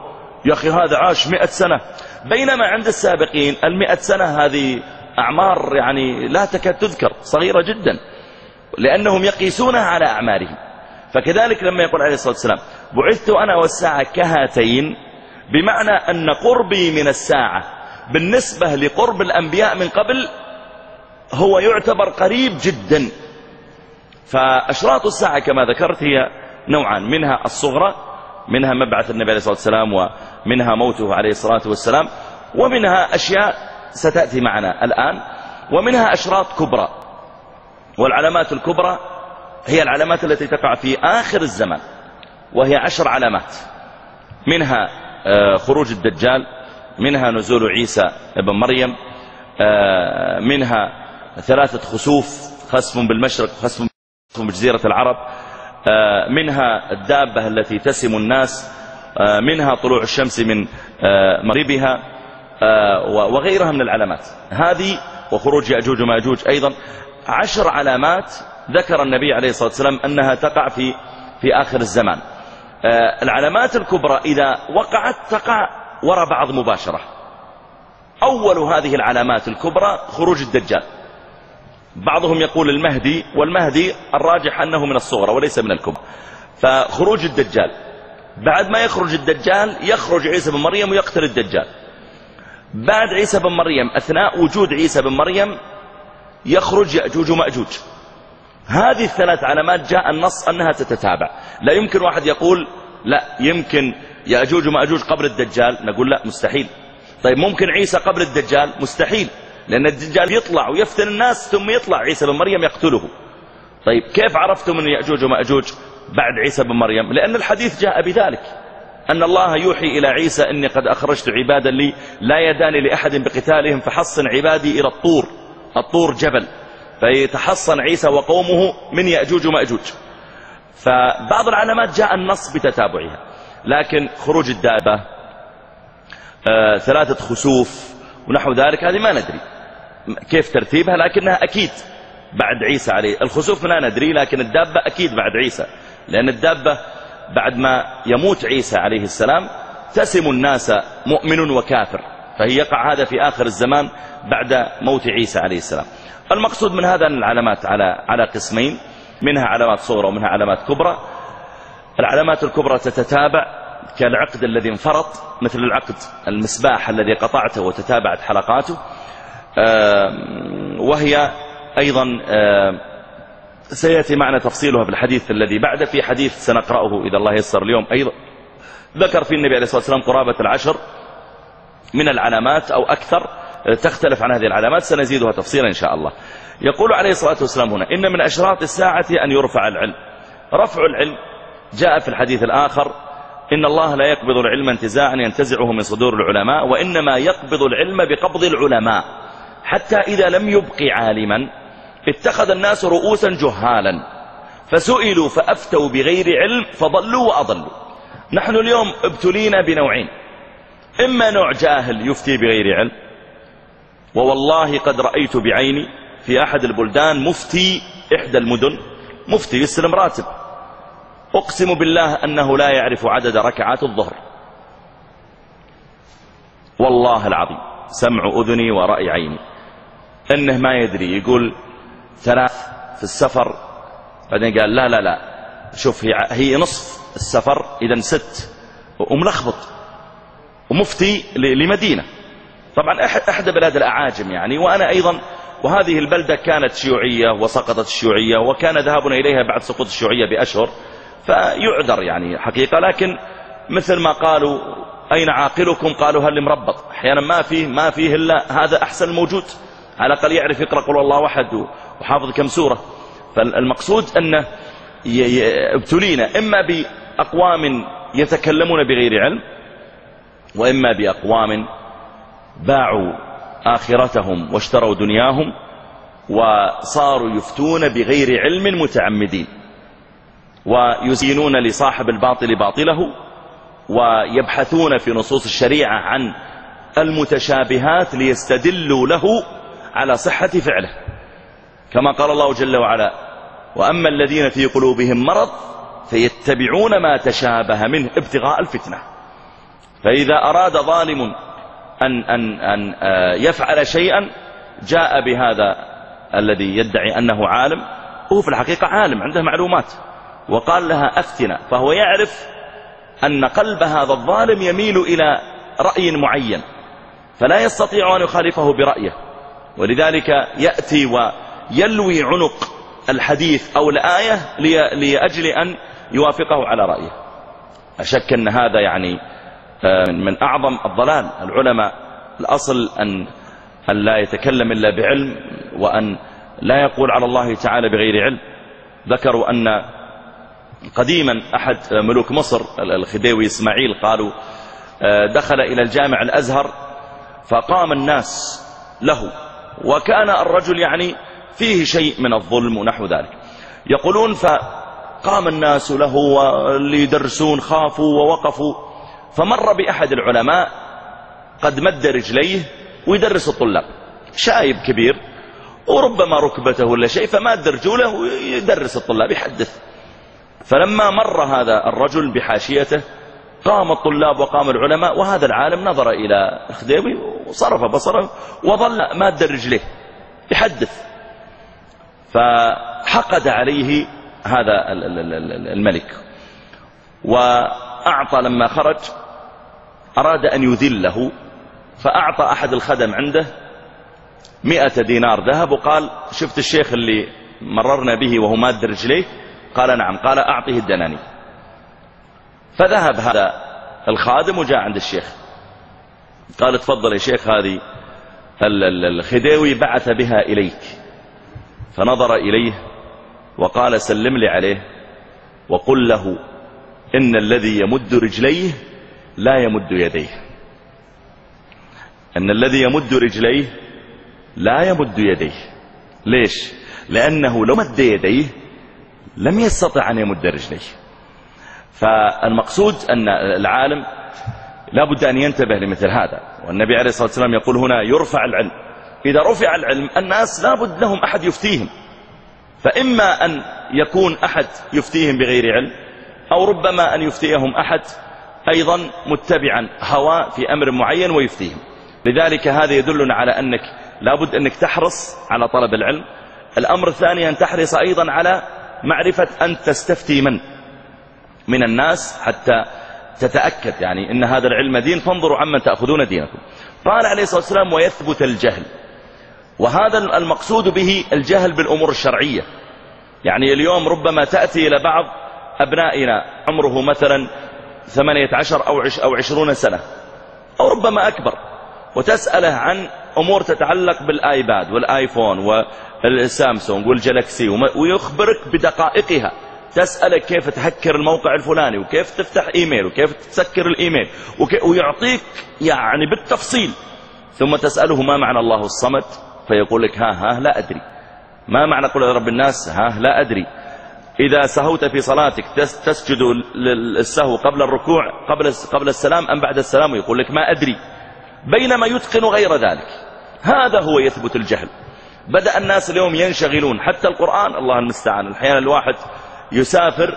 يا أخي هذا عاش مئة سنة. بينما عند السابقين المئة سنة هذه أعمار يعني لا تكاد تذكر صغيرة جدا لأنهم يقيسونها على أعمارهم. فكذلك لما يقول عليه الصلاة والسلام بعثت أنا والساعة كهاتين بمعنى أن قربي من الساعة. بالنسبة لقرب الأنبياء من قبل هو يعتبر قريب جدا. فأشراط الساعة كما ذكرت هي نوعان منها الصغرى منها مبعث النبي عليه الصلاة والسلام ومنها موته عليه الصلاة والسلام ومنها أشياء ستأتي معنا الآن ومنها أشراط كبرى. والعلامات الكبرى هي العلامات التي تقع في آخر الزمان وهي عشر علامات. منها خروج الدجال منها نزول عيسى ابن مريم آه، منها ثلاثة خسوف خسف بالمشرق وخسف بجزيرة العرب آه، منها الدابة التي تسم الناس منها طلوع الشمس من مغربها وغيرها من العلامات. هذه وخروج يأجوج ومأجوج أيضا عشر علامات ذكر النبي عليه الصلاة والسلام أنها تقع في في آخر الزمان. آه، العلامات الكبرى إذا وقعت تقع وراء بعض مباشرة. أول هذه العلامات الكبرى خروج الدجال. بعضهم يقول المهدي والمهدي الراجح أنه من الصغرى وليس من الكبرى. فخروج الدجال. بعد ما يخرج الدجال يخرج عيسى بن مريم ويقتل الدجال. بعد عيسى بن مريم أثناء وجود عيسى بن مريم يخرج يأجوج ومأجوج. هذه الثلاث علامات جاء النص أنها تتتابع. لا يمكن واحد يقول لا يمكن يأجوج ومأجوج قبل الدجال نقول لا مستحيل. طيب ممكن عيسى قبل الدجال؟ مستحيل. لأن الدجال يطلع ويفتن الناس ثم يطلع عيسى بن مريم يقتله. طيب كيف عرفتم أن يأجوج ومأجوج بعد عيسى بن مريم؟ لأن الحديث جاء بذلك. أن الله يوحي إلى عيسى إني قد أخرجت عبادا لي لا يدان لأحد بقتالهم فحصن عبادي إلى الطور. الطور جبل. فيتحصن عيسى وقومه من يأجوج ومأجوج. فبعض العلامات جاء النص بتتابعها. لكن خروج الدابة آه، ثلاثة خسوف ونحو ذلك هذه ما ندري كيف ترتيبها لكنها أكيد بعد عيسى عليه. الخسوف لا ندري لكن الدابة أكيد بعد عيسى. لأن الدابة بعد ما يموت عيسى عليه السلام تسم الناس مؤمن وكافر. فهي يقع هذا في آخر الزمان بعد موت عيسى عليه السلام. المقصود من هذا أن العلامات على على قسمين منها علامات صغرى ومنها علامات كبرى. العلامات الكبرى تتتابع كالعقد الذي انفرط مثل العقد المسباح الذي قطعته وتتابعت حلقاته. وهي أيضا سيأتي معنا تفصيلها في الحديث الذي بعد في حديث سنقرأه إذا الله يسر اليوم. أيضا ذكر في النبي عليه الصلاة والسلام قرابة العشر من العلامات أو أكثر. تختلف عن هذه العلامات سنزيدها تفصيلا إن شاء الله. يقول عليه الصلاة والسلام هنا إن من أشراط الساعة أن يرفع العلم. رفع العلم جاء في الحديث الآخر إن الله لا يقبض العلم انتزاعا ينتزعه من صدور العلماء وإنما يقبض العلم بقبض العلماء. حتى إذا لم يبق عالما اتخذ الناس رؤوسا جهالا. فسئلوا فأفتوا بغير علم فضلوا وأضلوا. نحن اليوم ابتلينا بنوعين. إما نوع جاهل يفتي بغير علم ووالله قد رأيت بعيني في أحد البلدان مفتي إحدى المدن مفتي يستلم راتب. أقسم بالله أنه لا يعرف عدد ركعات الظهر. والله العظيم سمع أذني ورأي عيني. أنه ما يدري يقول ثلاث في السفر بعدين قال لا لا لا. شوف هي, هي نصف السفر إذا ست. وملخبط. ومفتي لمدينة. طبعا أحد بلاد الأعاجم يعني وأنا أيضا وهذه البلدة كانت شيوعية وسقطت الشيوعية وكان ذهابنا إليها بعد سقوط الشيوعية بأشهر فيعذر يعني حقيقة. لكن مثل ما قالوا أين عاقلكم؟ قالوا هل مربط؟ أحيانا ما فيه ما فيه إلا هذا أحسن الموجود. على الأقل يعرف يقرأ قول الله واحد وحافظ كم سورة. فالمقصود أنه ابتلينا إما بأقوام يتكلمون بغير علم وإما بأقوام باعوا آخرتهم واشتروا دنياهم وصاروا يفتون بغير علم متعمدين ويزينون لصاحب الباطل باطله ويبحثون في نصوص الشريعة عن المتشابهات ليستدلوا له على صحة فعله. كما قال الله جل وعلا وأما الذين في قلوبهم مرض فيتبعون ما تشابه منه ابتغاء الفتنة. فإذا أراد ظالم أن, أن, أن آه، يفعل شيئا جاء بهذا الذي يدعي أنه عالم. هو في الحقيقة عالم عنده معلومات وقال لها أفتنا فهو يعرف أن قلب هذا الظالم يميل إلى رأي معين فلا يستطيع أن يخالفه برأيه. ولذلك يأتي ويلوي عنق الحديث أو الآية لأجل أن يوافقه على رأيه. أشك أن هذا يعني من أعظم الضلال. العلماء الأصل أن, أن لا يتكلم إلا بعلم وأن لا يقول على الله تعالى بغير علم. ذكروا أن قديما أحد ملوك مصر الخديوي إسماعيل قالوا آه، دخل إلى الجامع الأزهر فقام الناس له وكان الرجل يعني فيه شيء من الظلم ونحو ذلك. يقولون فقام الناس له واللي يدرسون خافوا ووقفوا. فمر بأحد العلماء قد مد رجليه ويدرس الطلاب. شايب كبير وربما ركبته ولا شيء فماد رجوله ويدرس الطلاب يحدث. فلما مر هذا الرجل بحاشيته قام الطلاب وقام العلماء وهذا العالم نظر إلى خديوي وصرف بصره وظل ماد رجليه يحدث. فحقد عليه هذا الملك. وأعطى لما خرج أراد أن يذله فأعطى أحد الخدم عنده مئة دينار ذهب وقال شفت الشيخ اللي مررنا به وهو ماد رجليه؟ قال نعم. قال أعطيه الدنانير. فذهب هذا الخادم وجاء عند الشيخ. قال تفضل يا شيخ هذه الخديوي بعث بها إليك. فنظر إليه وقال سلم لي عليه وقل له إن الذي يمد رجليه لا يمد يديه. أن الذي يمد رجليه لا يمد يديه. ليش؟ لأنه لو مد يديه لم يستطع أن يمد رجليه. فالمقصود أن العالم لا بد أن ينتبه لمثل هذا. والنبي عليه الصلاة والسلام يقول هنا يرفع العلم. إذا رفع العلم الناس لا بد لهم أحد يفتيهم. فإما أن يكون أحد يفتيهم بغير علم أو ربما أن يفتيهم أحد أيضا متبعا هوى في أمر معين ويفتيهم. لذلك هذا يدلنا على أنك لابد أنك تحرص على طلب العلم. الأمر الثاني أن تحرص أيضا على معرفة أن تستفتي من؟ من الناس حتى تتأكد يعني إن هذا العلم دين فانظروا عمن تأخذون دينكم. قال عليه الصلاة والسلام ويثبت الجهل. وهذا المقصود به الجهل بالأمور الشرعية. يعني اليوم ربما تأتي إلى بعض أبنائنا عمره مثلا ثمانية عشر أو, عش أو عشرون سنة أو ربما أكبر وتسأله عن أمور تتعلق بالآيباد والآيفون والسامسونج والجلاكسي ويخبرك بدقائقها. تسألك كيف تهكر الموقع الفلاني وكيف تفتح إيميل وكيف تسكر الإيميل ويعطيك يعني بالتفصيل. ثم تسأله ما معنى الله الصمد؟ فيقول لك ها ها لا أدري. ما معنى قول رب الناس؟ ها لا أدري. إذا سهوت في صلاتك تسجد السهو قبل الركوع قبل قبل السلام أم بعد السلام؟ يقول لك ما أدري. بينما يتقن غير ذلك. هذا هو يثبت الجهل. بدأ الناس اليوم ينشغلون. حتى القرآن الله المستعان. أحيانا الواحد يسافر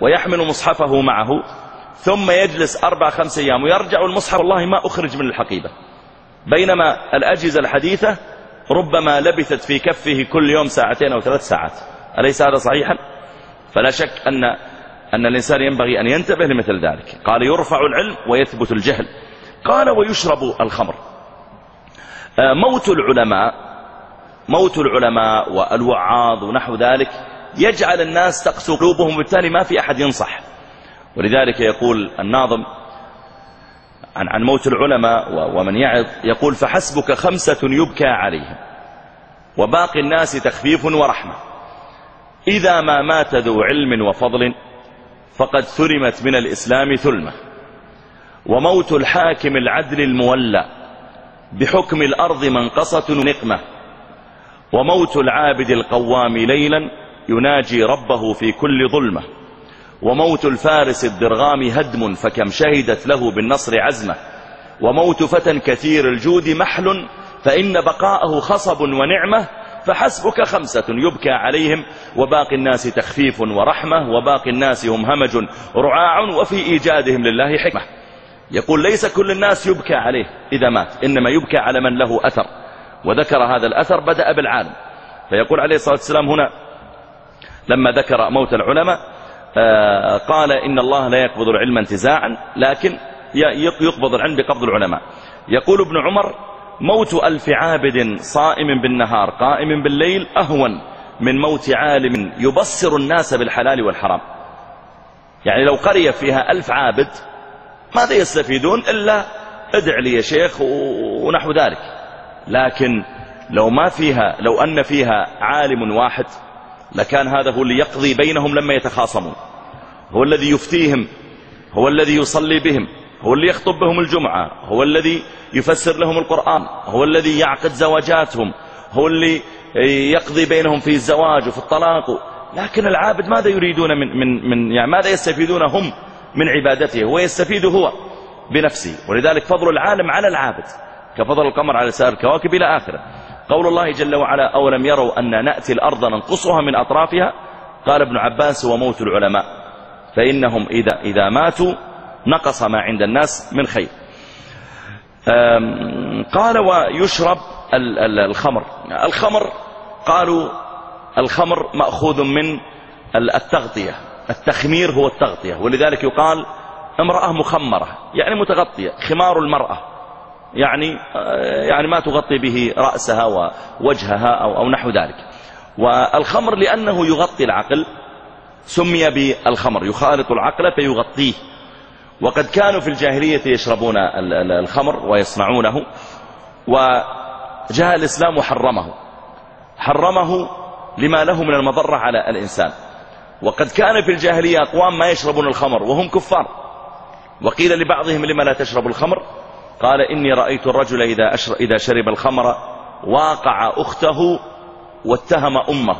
ويحمل مصحفه معه ثم يجلس أربع خمس أيام ويرجع المصحف. والله ما أخرج من الحقيبة. بينما الأجهزة الحديثة ربما لبثت في كفه كل يوم ساعتين أو ثلاث ساعات. أليس هذا صحيحا؟ فلا شك أن, أن الإنسان ينبغي أن ينتبه لمثل ذلك. قال يرفع العلم ويثبت الجهل. قال ويشرب الخمر. آه، موت العلماء موت العلماء والوعاظ ونحو ذلك يجعل الناس تقسو قلوبهم وبالتالي ما في أحد ينصح. ولذلك يقول الناظم عن, عن موت العلماء ومن يعظ يقول فحسبك خمسة يبكى عليهم وباقي الناس تخفيف ورحمة. إذا ما مات ذو علم وفضل فقد ثرمت من الإسلام ثلمة. وموت الحاكم العدل المولى بحكم الأرض منقصة نقمة. وموت العابد القوام ليلا يناجي ربه في كل ظلمة. وموت الفارس الدرغام هدم فكم شهدت له بالنصر عزمة. وموت فتى كثير الجود محل فإن بقاءه خصب ونعمة فحسبك خمسة يبكى عليهم وباقي الناس تخفيف ورحمة وباقي الناس هم همج رعاع وفي إيجادهم لله حكمة. يقول ليس كل الناس يبكى عليه إذا مات إنما يبكى على من له أثر. وذكر هذا الأثر بدأ بالعالم. فيقول عليه الصلاة والسلام هنا لما ذكر موت العلماء آه، قال إن الله لا يقبض العلم انتزاعا لكن يقبض العلم بقبض العلماء. يقول ابن عمر موت ألف عابد صائم بالنهار قائم بالليل أهون من موت عالم يبصر الناس بالحلال والحرام. يعني لو قرية فيها ألف عابد ماذا يستفيدون إلا ادع لي يا شيخ ونحو ذلك. لكن لو ما فيها لو أن فيها عالم واحد لكان هذا هو اللي يقضي بينهم لما يتخاصمون. هو الذي يفتيهم هو الذي يصلي بهم. هو اللي يخطب بهم الجمعة هو الذي يفسر لهم القرآن هو الذي يعقد زواجاتهم هو اللي يقضي بينهم في الزواج وفي الطلاق. لكن العابد ماذا يريدون من, من, من يعني ماذا يستفيدون هم من عبادته؟ هو يستفيد هو بنفسه. ولذلك فضل العالم على العابد كفضل القمر على سائر الكواكب إلى آخرة. قول الله جل وعلا أولم يروا أن نأتي الأرض ننقصها من أطرافها؟ قال ابن عباس وموت العلماء. فإنهم إذا, إذا ماتوا نقص ما عند الناس من خير. قال ويشرب الخمر. الخمر قالوا الخمر مأخوذ من التغطية. التخمير هو التغطية. ولذلك يقال امرأة مخمرة يعني متغطية خمار المرأة. يعني يعني ما تغطي به رأسها ووجهها أو, أو نحو ذلك. والخمر لأنه يغطي العقل سمي بالخمر يخالط العقل فيغطيه. وقد كانوا في الجاهلية يشربون الخمر ويصنعونه وجاء الإسلام وحرمه. حرمه لما له من المضرة على الإنسان. وقد كان في الجاهلية أقوام ما يشربون الخمر وهم كفار. وقيل لبعضهم لما لا تشرب الخمر؟ قال إني رأيت الرجل إذا, إذا شرب الخمر واقع أخته واتهم أمه.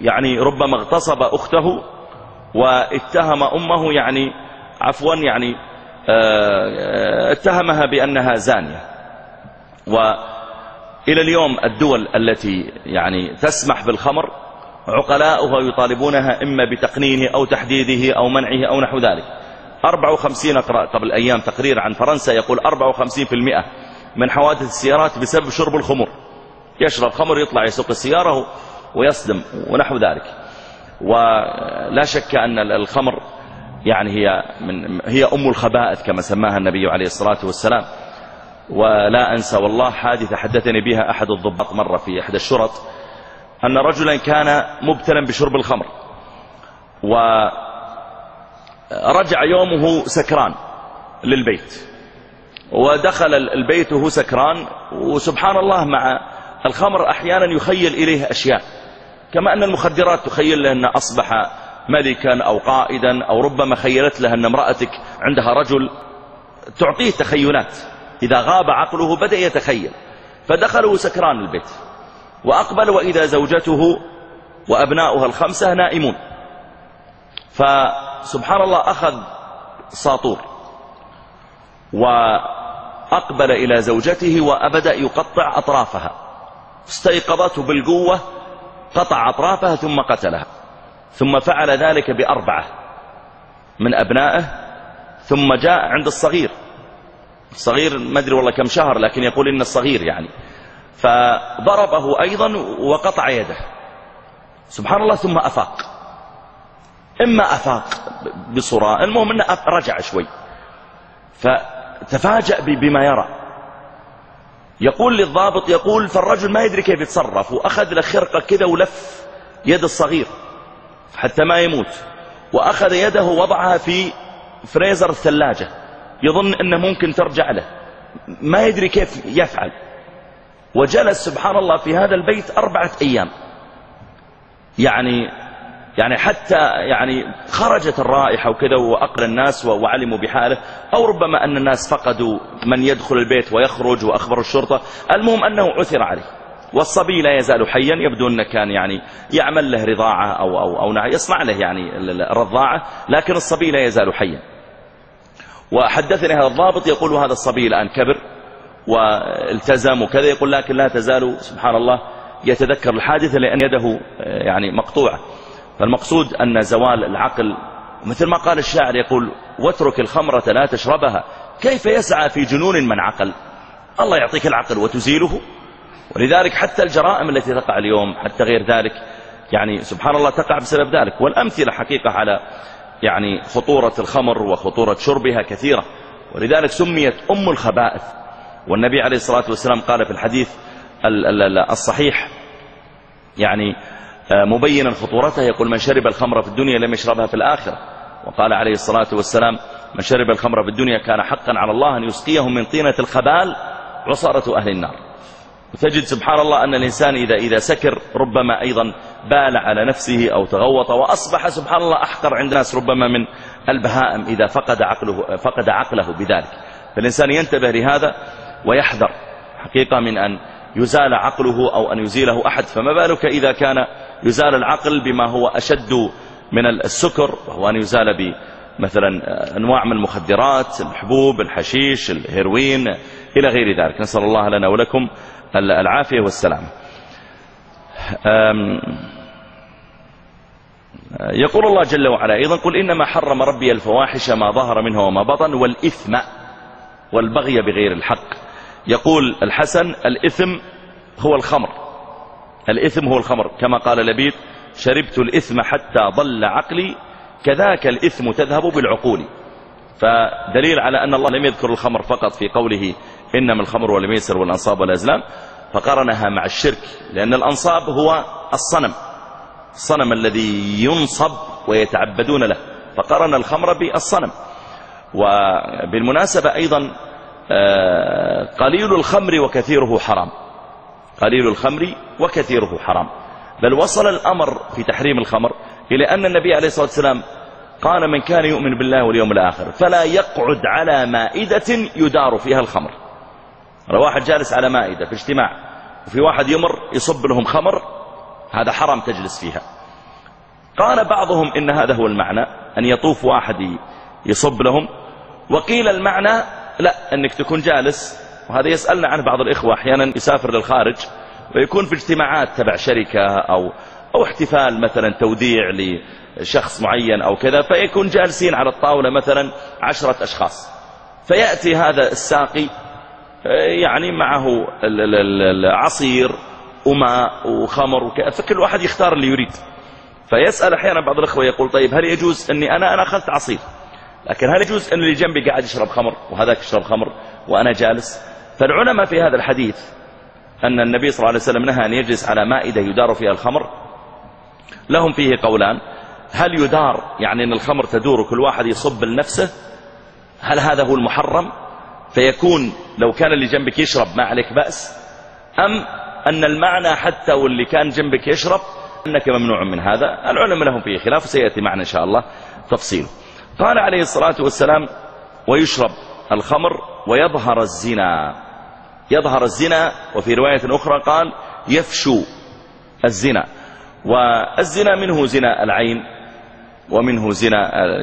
يعني ربما اغتصب أخته واتهم أمه يعني عفوا يعني آه، اتهمها بأنها زانية. وإلى اليوم الدول التي يعني تسمح بالخمر عقلاؤها يطالبونها إما بتقنينه أو تحديده أو منعه أو نحو ذلك. 54 أقرأ قبل أيام تقرير عن فرنسا يقول 54% من حوادث السيارات بسبب شرب الخمر. يشرب خمر يطلع يسوق السيارة ويصدم ونحو ذلك. ولا شك أن الخمر يعني هي, من هي أم الخبائث كما سماها النبي عليه الصلاة والسلام. ولا أنسى والله حادثة حدثني بها أحد الضباط مرة في أحد الشرط أن رجلا كان مبتلا بشرب الخمر. ورجع يومه سكران للبيت. ودخل البيت وهو سكران. وسبحان الله مع الخمر أحيانا يخيل إليه أشياء. كما أن المخدرات تخيل له أنه أصبح ملكا أو قائدا أو ربما خيلت له أن امرأتك عندها رجل تعطيه تخيلات. إذا غاب عقله بدأ يتخيل. فدخلوا سكران البيت. وأقبل وإذا زوجته وأبناؤها الخمسة نائمون. فسبحان الله أخذ ساطور. وأقبل إلى زوجته وأبدأ يقطع أطرافها. استيقظته بالقوة قطع أطرافها ثم قتلها. ثم فعل ذلك بأربعة من أبنائه ثم جاء عند الصغير. الصغير ما أدري والله كم شهر لكن يقول إن الصغير يعني. فضربه أيضا وقطع يده. سبحان الله ثم أفاق. إما أفاق بصراء المهم أنه رجع شوي. فتفاجأ بما يرى. يقول للضابط يقول فالرجل ما يدري كيف يتصرف وأخذ له خرقة كذا ولف يد الصغير. حتى ما يموت. وأخذ يده ووضعها في فريزر الثلاجة. يظن أنه ممكن ترجع له. ما يدري كيف يفعل. وجلس سبحان الله في هذا البيت أربعة أيام. يعني يعني حتى يعني خرجت الرائحة وكذا وأقل الناس وعلموا بحاله. أو ربما أن الناس فقدوا من يدخل البيت ويخرج وأخبروا الشرطة. المهم أنه عثر عليه. والصبي لا يزال حيا يبدو أنه كان يعني يعمل له رضاعة أو, أو, أو يصنع له يعني الرضاعة لكن الصبي لا يزال حيا. وحدثني هذا الضابط يقول هذا الصبي الآن كبر والتزم وكذا يقول لكن لا تزال سبحان الله يتذكر الحادثة لأن يده يعني مقطوعة. فالمقصود أن زوال العقل مثل ما قال الشاعر يقول واترك الخمرة لا تشربها كيف يسعى في جنون من عقل؟ الله يعطيك العقل وتزيله. ولذلك حتى الجرائم التي تقع اليوم حتى غير ذلك يعني سبحان الله تقع بسبب ذلك. والأمثلة حقيقة على يعني خطورة الخمر وخطورة شربها كثيرة. ولذلك سميت أم الخبائث. والنبي عليه الصلاة والسلام قال في الحديث الصحيح يعني آه، مبينا خطورتها يقول من شرب الخمر في الدنيا لم يشربها في الآخرة. وقال عليه الصلاة والسلام من شرب الخمر في الدنيا كان حقا على الله أن يسقيه من طينة الخبال عصارة أهل النار. وتجد سبحان الله أن الإنسان إذا, إذا سكر ربما أيضا بال على نفسه أو تغوط وأصبح سبحان الله أحقر عند الناس ربما من البهائم إذا فقد عقله, فقد عقله بذلك. فالإنسان ينتبه لهذا ويحذر حقيقة من أن يزال عقله أو أن يزيله أحد. فما بالك إذا كان يزال العقل بما هو أشد من السكر وهو أن يزال بمثلا أنواع من المخدرات الحبوب الحشيش الهيروين إلى غير ذلك. نسأل الله لنا ولكم العافية والسلام. يقول الله جل وعلا أيضا قل إنما حرم ربي الفواحش ما ظهر منها وما بطن والإثم والبغي بغير الحق. يقول الحسن الإثم هو الخمر. الإثم هو الخمر. كما قال لبيد شربت الإثم حتى ضل عقلي كذاك الإثم تذهب بالعقول. فدليل على أن الله لم يذكر الخمر فقط في قوله إنما الخمر والميسر والأنصاب والأزلام فقرنها مع الشرك لأن الأنصاب هو الصنم الصنم الذي ينصب ويتعبدون له فقرن الخمر بالصنم. وبالمناسبة أيضا آه، قليل الخمر وكثيره حرام قليل الخمر وكثيره حرام. بل وصل الأمر في تحريم الخمر إلى أن النبي عليه الصلاة والسلام قال من كان يؤمن بالله واليوم الآخر فلا يقعد على مائدة يدار فيها الخمر. واحد جالس على مائدة في اجتماع وفي واحد يمر يصب لهم خمر هذا حرام تجلس فيها. قال بعضهم إن هذا هو المعنى أن يطوف واحد يصب لهم وقيل المعنى لا أنك تكون جالس وهذا يسألنا عنه بعض الإخوة أحيانا يسافر للخارج ويكون في اجتماعات تبع شركة أو, أو احتفال مثلا توديع لشخص معين أو كذا فيكون جالسين على الطاولة مثلا عشرة أشخاص. فيأتي هذا الساقي يعني معه العصير وماء وخمر وكذا. فكل واحد يختار اللي يريد. فيسأل أحيانا بعض الأخوة يقول طيب هل يجوز أني أنا أنا أخذت عصير لكن هل يجوز أن اللي جنبي قاعد يشرب خمر وهذاك يشرب خمر وأنا جالس؟ فالعلماء في هذا الحديث أن النبي صلى الله عليه وسلم نهى أن يجلس على مائدة يدار فيها الخمر. لهم فيه قولان. هل يدار يعني أن الخمر تدور كل واحد يصب لنفسه؟ هل هذا هو المحرم؟ فيكون لو كان اللي جنبك يشرب ما عليك بأس. أم أن المعنى حتى واللي كان جنبك يشرب أنك ممنوع من هذا. العلماء لهم فيه خلاف سيأتي معنا إن شاء الله تفصيله قال عليه الصلاة والسلام ويشرب الخمر ويظهر الزنا. يظهر الزنا وفي رواية أخرى قال يفشو الزنا. والزنا منه زنا العين ومنه زنا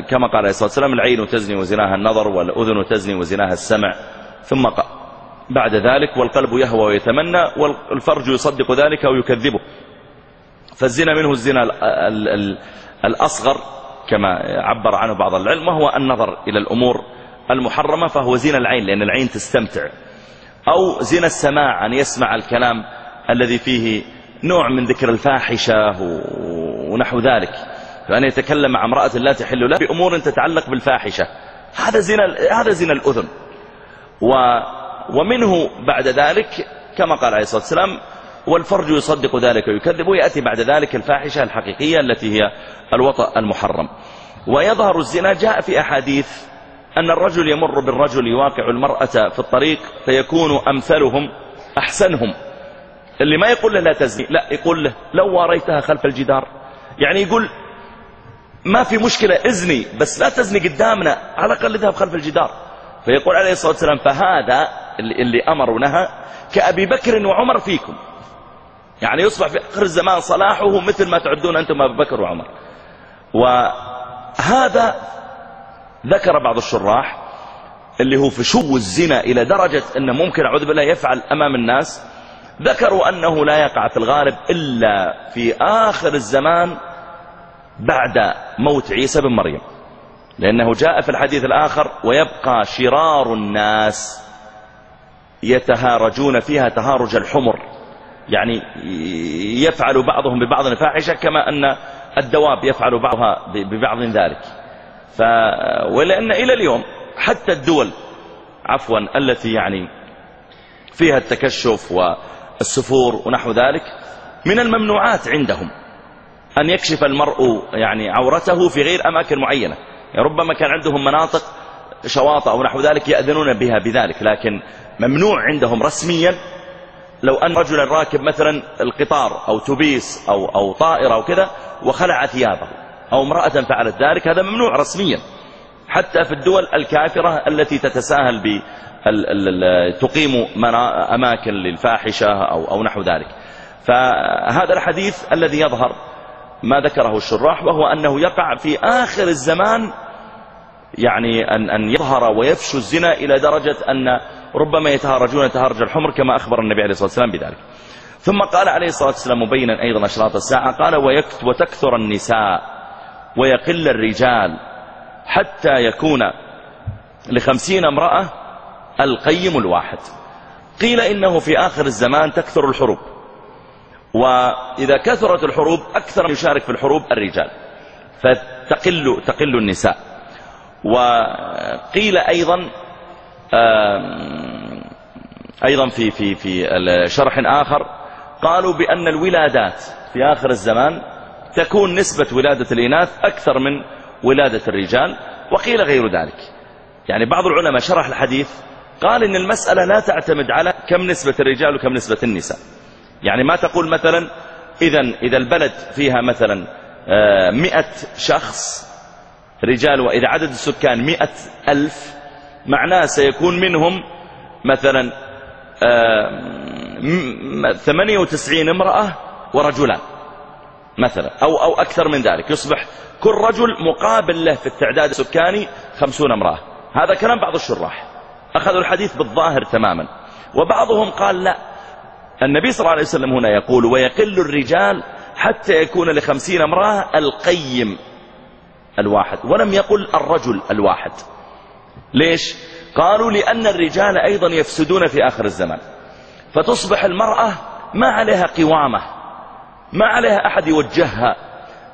كما قال عليه الصلاة والسلام العين تزني وزناها النظر والأذن تزني وزناها السمع. ثم قال بعد ذلك والقلب يهوى ويتمنى والفرج يصدق ذلك أو يكذبه. فالزنا منه الزنا الأصغر كما عبر عنه بعض العلم وهو النظر إلى الأمور المحرمة فهو زين العين لأن العين تستمتع. أو زين السماع أن يسمع الكلام الذي فيه نوع من ذكر الفاحشة ونحو ذلك. فأن يتكلم مع امرأة لا تحل له بأمور تتعلق بالفاحشة. هذا زين هذا زين الأذن. و ومنه بعد ذلك كما قال عليه الصلاة والسلام والفرج يصدق ذلك ويكذب ويأتي بعد ذلك الفاحشة الحقيقية التي هي الوطأ المحرم. ويظهر الزنا جاء في أحاديث أن الرجل يمر بالرجل يواقع المرأة في الطريق فيكون أمثلهم أحسنهم. اللي ما يقول له لا تزني لا يقول له لو واريتها خلف الجدار. يعني يقول ما في مشكلة ازني بس لا تزني قدامنا على الأقل اذهب خلف الجدار. فيقول عليه الصلاة والسلام فهذا اللي, أمر ونهى كأبي بكر وعمر فيكم. يعني يصبح في آخر الزمان صلاحه مثل ما تعدون أنتم أبي بكر وعمر. وهذا ذكر بعض الشراح اللي هو فشو الزنا إلى درجة أنه ممكن أعوذ بالله يفعل أمام الناس. ذكروا أنه لا يقع في الغالب إلا في آخر الزمان بعد موت عيسى بن مريم. لأنه جاء في الحديث الآخر ويبقى شرار الناس يتهارجون فيها تهارج الحمر. يعني يفعل بعضهم ببعض الفاحشة كما أن الدواب يفعل بعضها ببعض ذلك. ف... ولأن إلى اليوم حتى الدول عفوا التي يعني فيها التكشف والسفور ونحو ذلك من الممنوعات عندهم. أن يكشف المرء يعني عورته في غير أماكن معينة. يعني ربما كان عندهم مناطق شواطئ أو نحو ذلك يأذنون بها بذلك لكن ممنوع عندهم رسميا. لو أن رجلا راكب مثلا القطار أو تبيس أو, أو طائرة أو كذا وخلع ثيابه أو امرأة فعلت ذلك هذا ممنوع رسميا. حتى في الدول الكافرة التي تتساهل ب تقيم أماكن للفاحشة أو, أو نحو ذلك. فهذا الحديث الذي يظهر ما ذكره الشراح وهو أنه يقع في آخر الزمان يعني أن, أن يظهر ويفشو الزنا إلى درجة أن ربما يتهارجون تهارج الحمر كما أخبر النبي عليه الصلاة والسلام بذلك. ثم قال عليه الصلاة والسلام مبينا أيضا أشراط الساعة قال وتكثر النساء ويقل الرجال حتى يكون لخمسين امرأة القيم الواحد. قيل إنه في آخر الزمان تكثر الحروب. وإذا كثرت الحروب أكثر يشارك في الحروب الرجال. فتقل تقل النساء. وقيل أيضا أيضا في في في شرح آخر قالوا بأن الولادات في آخر الزمان تكون نسبة ولادة الإناث أكثر من ولادة الرجال وقيل غير ذلك. يعني بعض العلماء شرح الحديث قال إن المسألة لا تعتمد على كم نسبة الرجال وكم نسبة النساء. يعني ما تقول مثلا إذا إذا البلد فيها مثلا آه، مئة شخص رجال وإذا عدد السكان مئة ألف معناه سيكون منهم مثلا آه، ثمانية وتسعين امرأة ورجلان مثلا أو, أو أكثر من ذلك. يصبح كل رجل مقابل له في التعداد السكاني خمسون امرأة. هذا كلام بعض الشراح. أخذوا الحديث بالظاهر تماما. وبعضهم قال لا النبي صلى الله عليه وسلم هنا يقول ويقل الرجال حتى يكون لخمسين امرأة القيم الواحد. ولم يقل الرجل الواحد. ليش؟ قالوا لأن الرجال أيضا يفسدون في آخر الزمان. فتصبح المرأة ما عليها قوامة ما عليها أحد يوجهها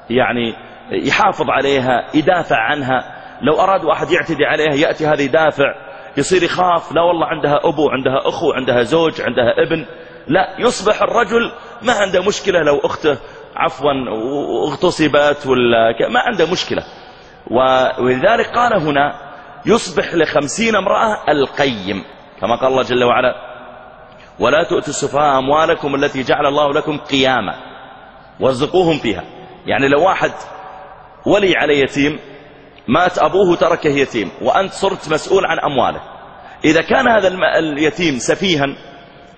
يعني يحافظ عليها يدافع عنها. لو أراد أحد يعتدي عليها يأتي هذا يدافع يصير يخاف لا والله عندها أبو عندها أخو عندها زوج عندها ابن. لا يصبح الرجل ما عنده مشكلة لو أخته عفوا اغتصبت ولا ما عنده مشكلة. ولذلك قال هنا يصبح لخمسين امرأة القيم كما قال الله جل وعلا ولا تؤتوا السفهاء أموالكم التي جعل الله لكم قياما وارزقوهم فيها. يعني لو واحد ولي على يتيم مات أبوه تركه يتيم وأنت صرت مسؤول عن أمواله. إذا كان هذا اليتيم سفيها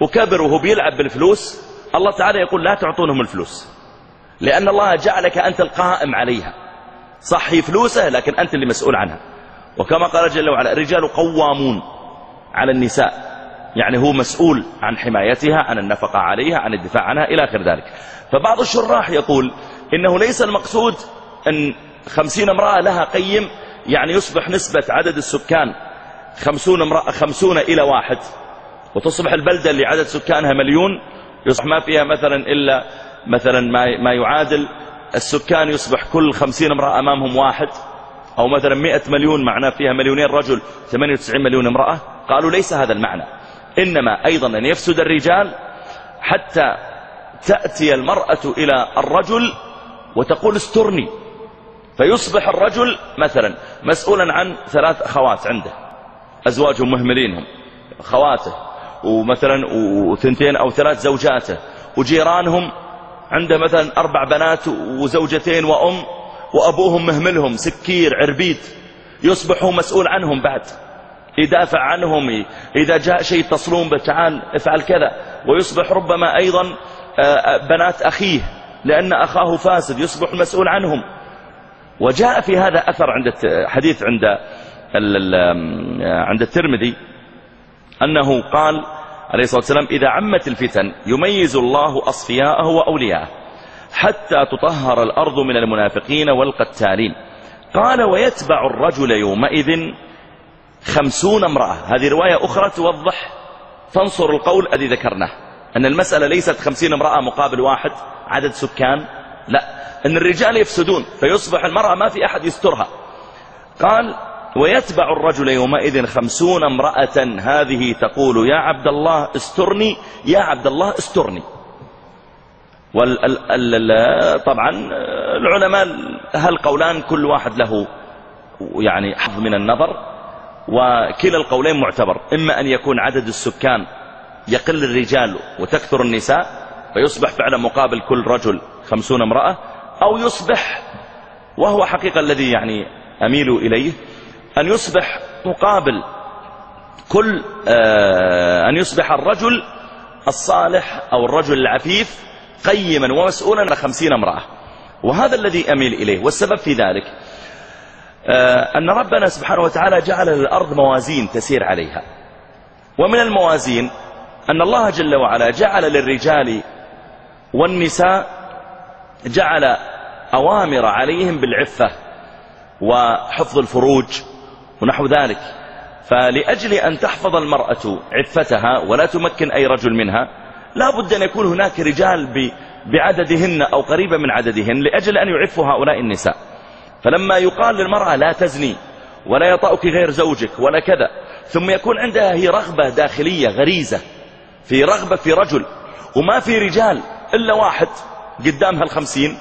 وكبر وهو بيلعب بالفلوس الله تعالى يقول لا تعطونهم الفلوس. لأن الله جعلك أنت القائم عليها. صحي فلوسه لكن أنت اللي مسؤول عنها. وكما قال جل وعلا الرجال قوامون على النساء. يعني هو مسؤول عن حمايتها عن النفقة عليها عن الدفاع عنها إلى آخر ذلك. فبعض الشراح يقول إنه ليس المقصود أن خمسين امرأة لها قيم يعني يصبح نسبة عدد السكان خمسون, امرأة خمسون إلى واحد. وتصبح البلدة اللي عدد سكانها مليون يصبح ما فيها مثلا إلا مثلا ما يعادل. السكان يصبح كل خمسين امرأة أمامهم واحد أو مثلا مئة مليون معناه فيها مليونين رجل 98 مليون امرأة. قالوا ليس هذا المعنى. إنما أيضا أن يفسد الرجال حتى تأتي المرأة إلى الرجل وتقول استرني. فيصبح الرجل مثلا مسؤولا عن ثلاث أخوات عنده. أزواجهم مهملينهم. خواته ومثلا وثنتين أو ثلاث زوجاته. وجيرانهم عنده مثلا أربع بنات وزوجتين وأم وأبوهم مهملهم سكير عربيد. يصبح هو مسؤول عنهم بعد. يدافع عنهم إذا جاء شيء يتصلون به تعال افعل كذا. ويصبح ربما أيضا آه، آه، بنات أخيه لأن أخاه فاسد يصبح المسؤول عنهم. وجاء في هذا أثر عند حديث عند عند الترمذي. أنه قال عليه الصلاة والسلام إذا عمت الفتن يميز الله أصفياءه وأولياءه حتى تطهر الأرض من المنافقين والقتالين. قال ويتبع الرجل يومئذ خمسون امرأة. هذه رواية أخرى توضح تنصر القول الذي ذكرناه أن المسألة ليست خمسين امرأة مقابل واحد عدد سكان لا. أن الرجال يفسدون فيصبح المرأة ما في أحد يسترها. قال ويتبع الرجل يومئذ خمسون امرأة. هذه تقول يا عبد الله استرني. يا عبد الله استرني طبعا العلماء هل قولان كل واحد له يعني حظ من النظر وكلا القولين معتبر. إما أن يكون عدد السكان يقل الرجال وتكثر النساء فيصبح فعلا مقابل كل رجل خمسون امرأة أو يصبح وهو حقيقة الذي يعني أميل إليه. أن يصبح مقابل كل آه، أن يصبح الرجل الصالح أو الرجل العفيف قيما ومسؤولا عن خمسين امرأة. وهذا الذي أميل إليه والسبب في ذلك آه، أن ربنا سبحانه وتعالى جعل للأرض موازين تسير عليها. ومن الموازين أن الله جل وعلا جعل للرجال والنساء جعل أوامر عليهم بالعفة وحفظ الفروج ونحو ذلك. فلأجل أن تحفظ المرأة عفتها ولا تمكن أي رجل منها لا بد أن يكون هناك رجال بعددهن أو قريبا من عددهن لأجل أن يعفوا هؤلاء النساء. فلما يقال للمرأة لا تزني ولا يطأك غير زوجك ولا كذا ثم يكون عندها هي رغبة داخلية غريزة في رغبة في رجل وما في رجال إلا واحد قدامها الخمسين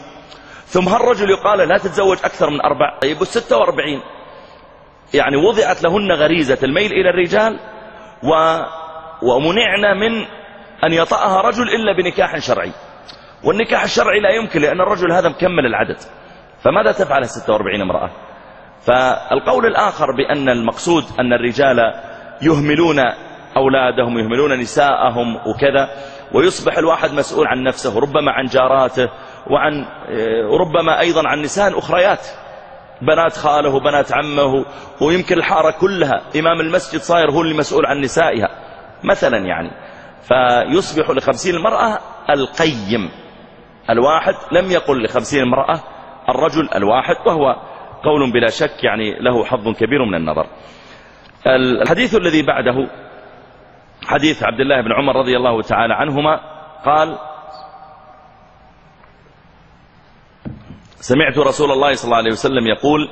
ثم هالرجل يقال لا تتزوج أكثر من أربع طيب والستة وأربعين؟ يعني وضعت لهن غريزة الميل إلى الرجال و... ومنعنا من أن يطأها رجل إلا بنكاح شرعي. والنكاح الشرعي لا يمكن لأن الرجل هذا مكمل العدد. فماذا تفعل الستة وأربعين امرأة؟ فالقول الآخر بأن المقصود أن الرجال يهملون أولادهم يهملون نساءهم وكذا ويصبح الواحد مسؤول عن نفسه ربما عن جاراته وعن ربما أيضا عن نساء أخريات. بنات خاله وبنات عمه ويمكن الحارة كلها. إمام المسجد صاير هو اللي مسؤول عن نسائها مثلا يعني. فيصبح لخمسين المرأة القيم. الواحد لم يقل لخمسين المرأة الرجل الواحد وهو قول بلا شك يعني له حظ كبير من النظر. الحديث الذي بعده حديث عبد الله بن عمر رضي الله تعالى عنهما قال سمعت رسول الله صلى الله عليه وسلم يقول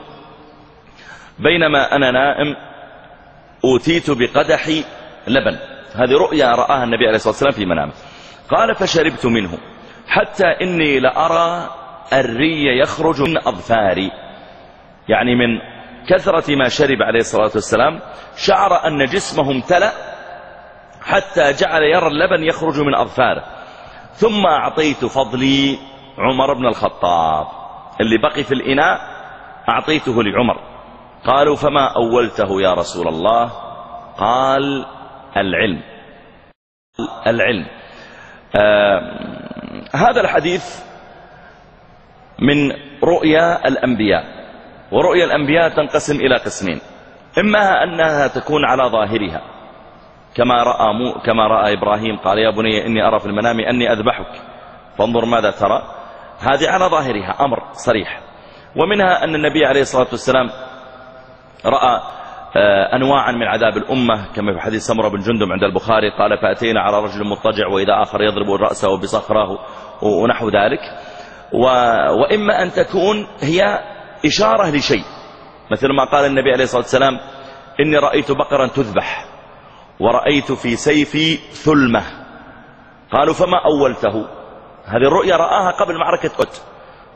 بينما أنا نائم أوتيت بقدح لبن. هذه رؤيا رآها النبي عليه الصلاة والسلام في منامه. قال فشربت منه حتى إني لأرى الري يخرج من أظفاري. يعني من كثرة ما شرب عليه الصلاة والسلام شعر أن جسمه امتلأ حتى جعل يرى اللبن يخرج من أظفاره. ثم أعطيت فضلي عمر بن الخطاب. اللي بقي في الإناء أعطيته لعمر. قالوا فما أولته يا رسول الله؟ قال العلم. العلم. آه هذا الحديث من رؤيا الأنبياء ورؤيا الأنبياء تنقسم إلى قسمين. إما أنها تكون على ظاهرها كما رأى, مو كما رأى إبراهيم قال يا بني إني أرى في المنام أني أذبحك فانظر ماذا ترى. هذه على ظاهرها أمر صريح. ومنها أن النبي عليه الصلاة والسلام رأى آه، أنواعا من عذاب الأمة كما في حديث سمرة بن جندب عند البخاري قال فأتينا على رجل مضطجع وإذا آخر يضرب رأسه بصخرة ونحو ذلك. وإما أن تكون هي إشارة لشيء. مثل ما قال النبي عليه الصلاة والسلام إني رأيت بقرا تذبح ورأيت في سيفي ثلمة. قالوا فما أولته؟ هذه الرؤيا رآها قبل معركة أت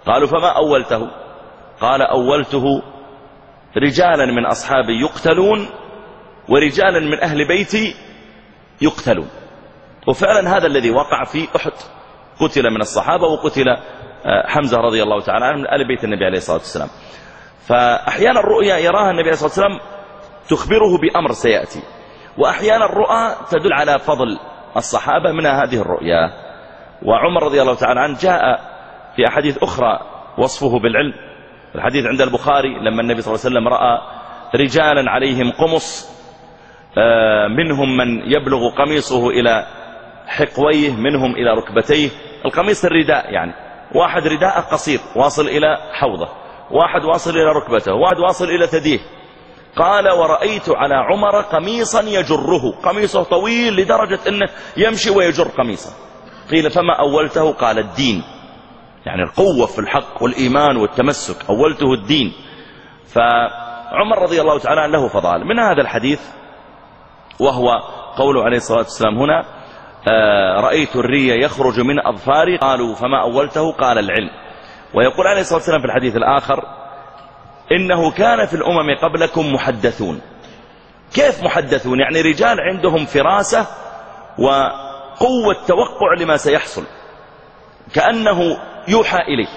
قالوا فما أولته؟ قال أولته رجالا من أصحابي يقتلون ورجالا من أهل بيتي يقتلون. وفعلا هذا الذي وقع في أحد. قتل من الصحابة وقتل آه، حمزة رضي الله تعالى عنه من آل بيت النبي عليه الصلاة والسلام. فأحيانا الرؤيا يراها النبي عليه الصلاة والسلام تخبره بأمر سيأتي. وأحيانا الرؤى تدل على فضل الصحابة من هذه الرؤيا. وعمر رضي الله تعالى عنه جاء في أحاديث أخرى وصفه بالعلم. الحديث عند البخاري لما النبي صلى الله عليه وسلم رأى رجالا عليهم قمص آه، منهم من يبلغ قميصه إلى حقويه منهم إلى ركبتيه. القميص الرداء يعني واحد رداء قصير واصل إلى حوضه واحد واصل إلى ركبته واحد واصل إلى ثديه. قال ورأيت على عمر قميصا يجره. قميصه طويل لدرجة أنه يمشي ويجر قميصه. قيل فما أولته؟ قال الدين. يعني القوة في الحق والإيمان والتمسك. أولته الدين. فعمر رضي الله تعالى عنه له فضال من هذا الحديث وهو قوله عليه الصلاة والسلام هنا آه، رأيت الري يخرج من أظفاري. قالوا فما أولته؟ قال العلم. ويقول عليه الصلاة والسلام في الحديث الآخر إنه كان في الأمم قبلكم محدثون. كيف محدثون؟ يعني رجال عندهم فراسة وقوة توقع لما سيحصل. كأنه يوحى إليه.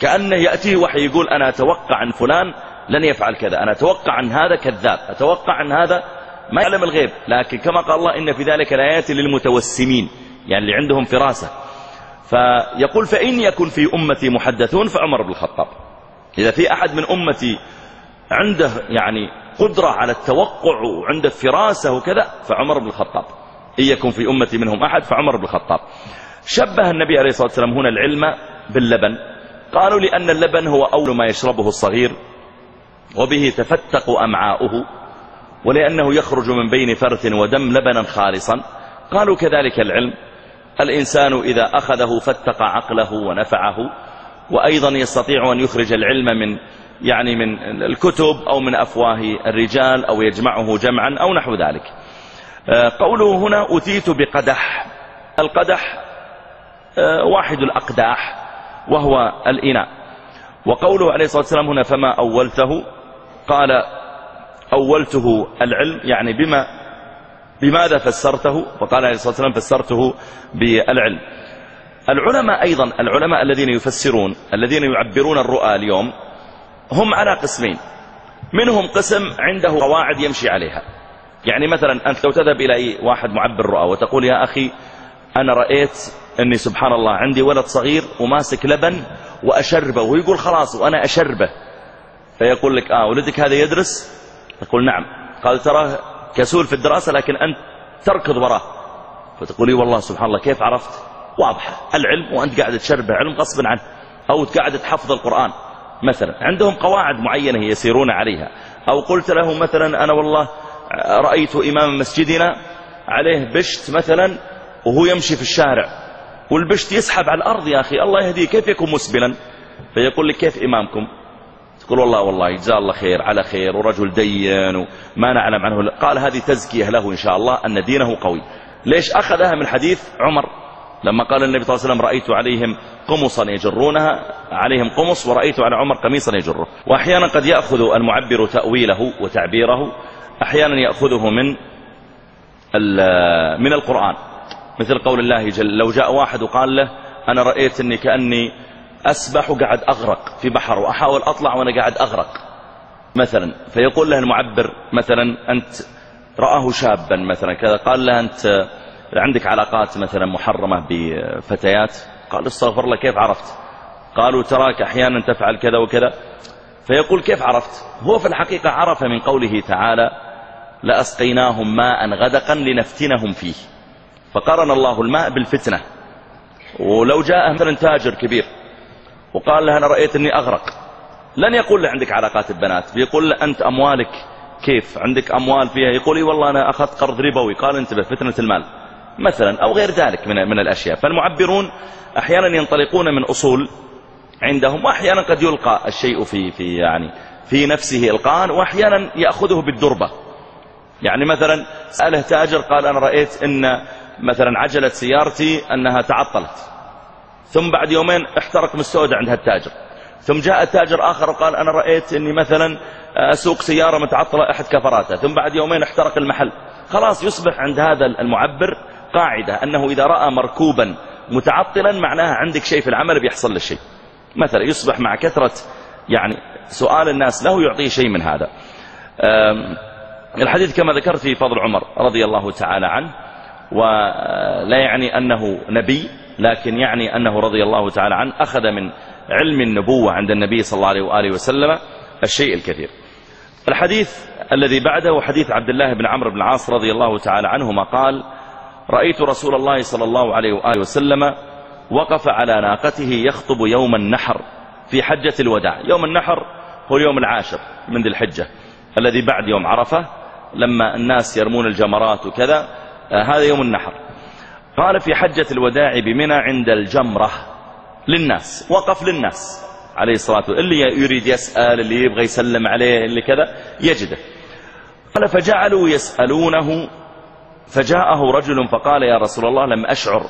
كأنه يأتيه وحي يقول أنا أتوقع عن فلان لن يفعل كذا. أنا أتوقع عن هذا كذاب. أتوقع عن هذا ما يعلم الغيب. لكن كما قال الله إن في ذلك الآيات للمتوسمين. يعني اللي عندهم فراسة. فيقول فإن يكن في أمتي محدثون فعمر بن الخطاب. إذا في أحد من أمتي عنده يعني قدرة على التوقع وعنده فراسة وكذا فعمر بن الخطاب. إن يكن في أمتي منهم أحد فعمر بن الخطاب. شبه النبي عليه الصلاة والسلام هنا العلم باللبن. قالوا لأن اللبن هو أول ما يشربه الصغير وبه تفتق أمعاؤه ولأنه يخرج من بين فرث ودم لبنا خالصا. قالوا كذلك العلم. الإنسان إذا أخذه فتق عقله ونفعه وأيضا يستطيع أن يخرج العلم من يعني من الكتب أو من أفواه الرجال أو يجمعه جمعا أو نحو ذلك. قوله هنا أتيت بقدح. القدح آه، واحد الأقداح وهو الإناء. وقوله عليه الصلاة والسلام هنا فما أولته؟ قال أولته العلم. يعني بما بماذا فسرته؟ فقال عليه الصلاة والسلام فسرته بالعلم. العلماء أيضا العلماء الذين يفسرون الذين يعبرون الرؤى اليوم هم على قسمين. منهم قسم عنده قواعد يمشي عليها. يعني مثلا أنت لو تذهب إلى واحد معبر رؤى وتقول يا أخي أنا رأيت أني سبحان الله عندي ولد صغير وماسك لبن وأشربه ويقول خلاص وأنا أشربه. فيقول لك آه ولدك هذا يدرس؟ تقول نعم. قال تراه كسول في الدراسة لكن أنت تركض وراه. فتقولي والله سبحان الله كيف عرفت؟ واضحة. العلم وأنت قاعد تشربه علم غصبا عنه. أو قاعد تحفظ القرآن. مثلا عندهم قواعد معينة يسيرون عليها. أو قلت له مثلا أنا والله رأيت إمام مسجدنا عليه بشت مثلا وهو يمشي في الشارع. والبشت يسحب على الأرض يا أخي الله يهديه كيف يكون مسبلا؟ فيقول لك كيف إمامكم؟ تقول والله والله جزاه الله خير على خير ورجل دين وما نعلم عنه. قال هذه تزكية له إن شاء الله أن دينه قوي. ليش؟ أخذها من حديث عمر لما قال النبي صلى الله عليه وسلم رأيت عليهم قمصا يجرونها عليهم قمص ورأيت على عمر قميصا يجره. وأحيانا قد يأخذ المعبر تأويله وتعبيره أحيانا يأخذه من من القرآن. مثل قول الله جل لو جاء واحد وقال له أنا رأيت أني كأني أسبح وقاعد أغرق في بحر وأحاول أطلع وأنا قاعد أغرق. مثلا فيقول له المعبر مثلا أنت رآه شابا مثلا كذا قال له أنت عندك علاقات مثلا محرمة بفتيات؟ قال استغفر الله كيف عرفت؟ قالوا تراك أحيانا تفعل كذا وكذا. فيقول كيف عرفت؟ هو في الحقيقة عرف من قوله تعالى لأسقيناهم ماء غدقا لنفتنهم فيه. فقرن الله الماء بالفتنة. ولو جاء مثلا تاجر كبير وقال له أنا رأيت أني أغرق. لن يقول له عندك علاقات البنات. بيقول له أنت أموالك كيف؟ عندك أموال فيها؟ يقول لي والله أنا أخذت قرض ربوي. قال انتبه فتنة المال. مثلا أو غير ذلك من, من الأشياء. فالمعبرون أحيانا ينطلقون من أصول عندهم وأحيانا قد يلقى الشيء في, في, يعني في نفسه إلقاء وأحيانا يأخذه بالدربة. يعني مثلا سأله تاجر قال أنا رأيت أن مثلا عجلة سيارتي أنها تعطلت. ثم بعد يومين احترق مستودع عند التاجر ثم جاء تاجر آخر وقال أنا رأيت أني مثلا أسوق سيارة متعطلة أحد كفراتها ثم بعد يومين احترق المحل. خلاص يصبح عند هذا المعبر قاعدة أنه إذا رأى مركوبا متعطلا معناها عندك شيء في العمل بيحصل له شيء. مثلا يصبح مع كثرة يعني سؤال الناس له يعطيه شيء من هذا. الحديث كما ذكرت في فضل عمر رضي الله تعالى عنه ولا يعني أنه نبي لكن يعني أنه رضي الله تعالى عنه أخذ من علم النبوة عند النبي صلى الله عليه وآله وسلم الشيء الكثير. الحديث الذي بعده حديث عبد الله بن عمرو بن العاص رضي الله تعالى عنهما قال رأيت رسول الله صلى الله عليه وآله وسلم وقف على ناقته يخطب يوم النحر في حجة الوداع. يوم النحر هو اليوم العاشر من ذي الحجة. الذي بعد يوم عرفة لما الناس يرمون الجمرات وكذا آه، هذا يوم النحر. قال في حجة الوداع بمنى عند الجمرة للناس وقف للناس. عليه الصلاة والسلام اللي يريد يسأل اللي يبغى يسلم عليه اللي كذا يجده. قال فجعلوا يسألونه. فجاءه رجل فقال يا رسول الله لم أشعر.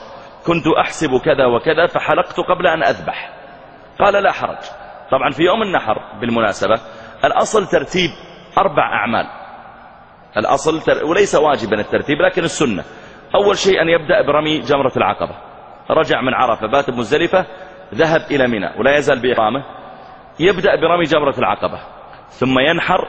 كنت أحسب كذا وكذا فحلقت قبل أن أذبح. قال لا حرج. طبعا في يوم النحر بالمناسبة الأصل ترتيب أربع أعمال. الأصل. وليس واجبا الترتيب لكن السنة. أول شيء أن يبدأ برمي جمرة العقبة. رجع من عرفة بات بمزدلفة ذهب إلى منى ولا يزال بإقامة. يبدأ برمي جمرة العقبة. ثم ينحر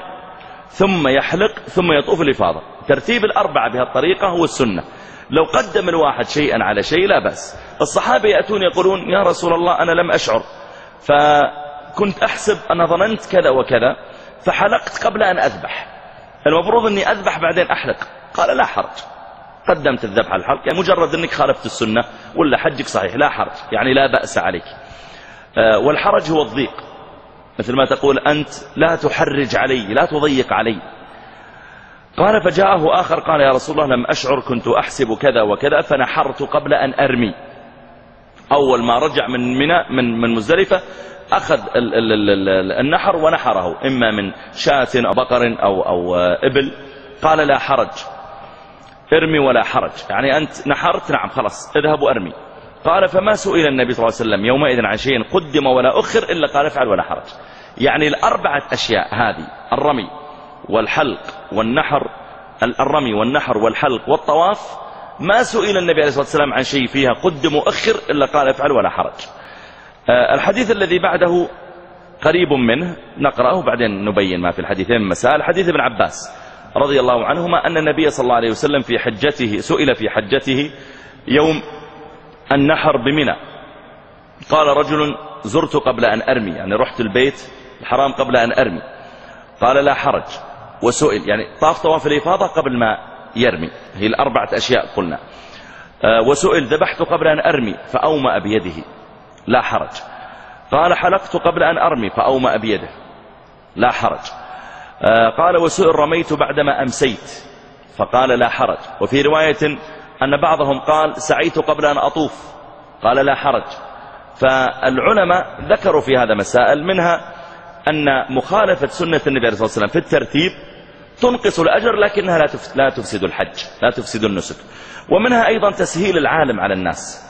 ثم يحلق ثم يطوف الإفاضة. ترتيب الأربعة بهالطريقة هو السنة. لو قدم الواحد شيئا على شيء لا بأس. الصحابة يأتون يقولون يا رسول الله أنا لم أشعر. فكنت أحسب أنا ظننت كذا وكذا. فحلقت قبل أن أذبح. المفروض أني أذبح بعدين أحلق. قال لا حرج. قدمت الذبح على الحلق. يعني مجرد أنك خالفت السنة ولا حجك صحيح. لا حرج. يعني لا بأس عليك. آه، والحرج هو الضيق. مثل ما تقول أنت لا تحرج علي لا تضيق علي. قال فجاءه آخر قال يا رسول الله لم أشعر كنت أحسب كذا وكذا فنحرت قبل أن أرمي. أول ما رجع من من من مزدلفة أخذ النحر ونحره إما من شاة أو بقر أو, أو إبل. قال لا حرج. ارمي ولا حرج. يعني أنت نحرت؟ نعم خلاص. اذهب وارمي. قال فما سئل النبي صلى الله عليه وسلم يومئذ عن شيء قدم ولا أخر إلا قال افعل ولا حرج. يعني الأربعة أشياء هذه الرمي والحلق والنحر الرمي والنحر والحلق والطواف ما سئل النبي عليه الصلاة والسلام عن شيء فيها قدم وأخر إلا قال افعل ولا حرج. آه، الحديث الذي بعده قريب منه نقرأه بعدين نبين ما في الحديثين مسائل. حديث ابن عباس رضي الله عنهما أن النبي صلى الله عليه وسلم في حجته سئل في حجته يوم النحر بمنى. قال رجل زرت قبل أن أرمي. يعني رحت البيت الحرام قبل أن أرمي. قال لا حرج. وسئل. يعني طاف طواف الإفاضة قبل ما يرمي. هي الأربعة أشياء قلنا. آه، وسئل ذبحت قبل أن أرمي. فأومأ بيده. لا حرج. قال حلقت قبل أن أرمي فأومأ بيده. لا حرج. آه، قال وسئل رميت بعدما أمسيت. فقال لا حرج. وفي رواية أن بعضهم قال سعيت قبل أن أطوف. قال لا حرج. فالعلماء ذكروا في هذا مسائل منها أن مخالفة سنة النبي عليه الصلاة والسلام في الترتيب تنقص الأجر لكنها لا تفسد الحج لا تفسد النسك. ومنها أيضا تسهيل العالم على الناس.